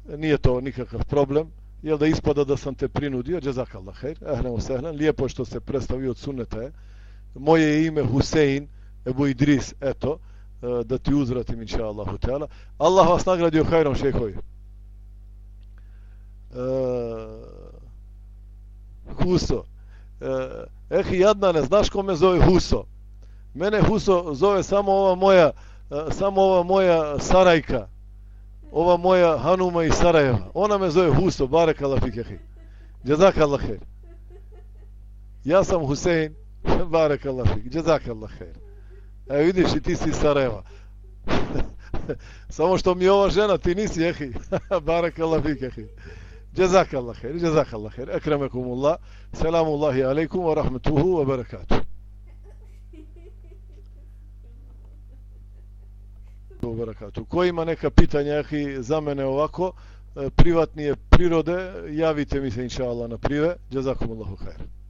nije to nikakav problem, jel da ispada da sam te prinudio, džezakallah, hejr, ahlan sehlan, lijepo što se predstavio od sunneta je, moje ime Husein, Ebu Idris, eto, e, da ti uzvratim, inša Allahu teala. Allah vas nagradio hajrom, šehovi. Uh, Huso. Uh, eh, jadna, ne znaš ko me zove Huso? Mene Huso zove samo ova moja, uh, samo ova moja Sarajka ova moja Hanuma iz Sarajeva. Ona me zove Husto, barek Allah fikehi. Jazak Allah khair. Ja sam Husein, barek Allah fikehi. Jazak Allah khair. E vidiš i ti si iz Sarajeva. Samo što mi ova žena, ti nisi ehi. barek Allah fikehi. Jazak Allah khair. Jazak Allah khair. Akramakum Allah. Selamu Allahi aleikum wa rahmetuhu wa barakatuh. Barakatu. Ko ima neka pitanja ahi, za mene ovako, e, privatnije prirode, javite mi se inša Allah na prive. Jazakumullahu khair.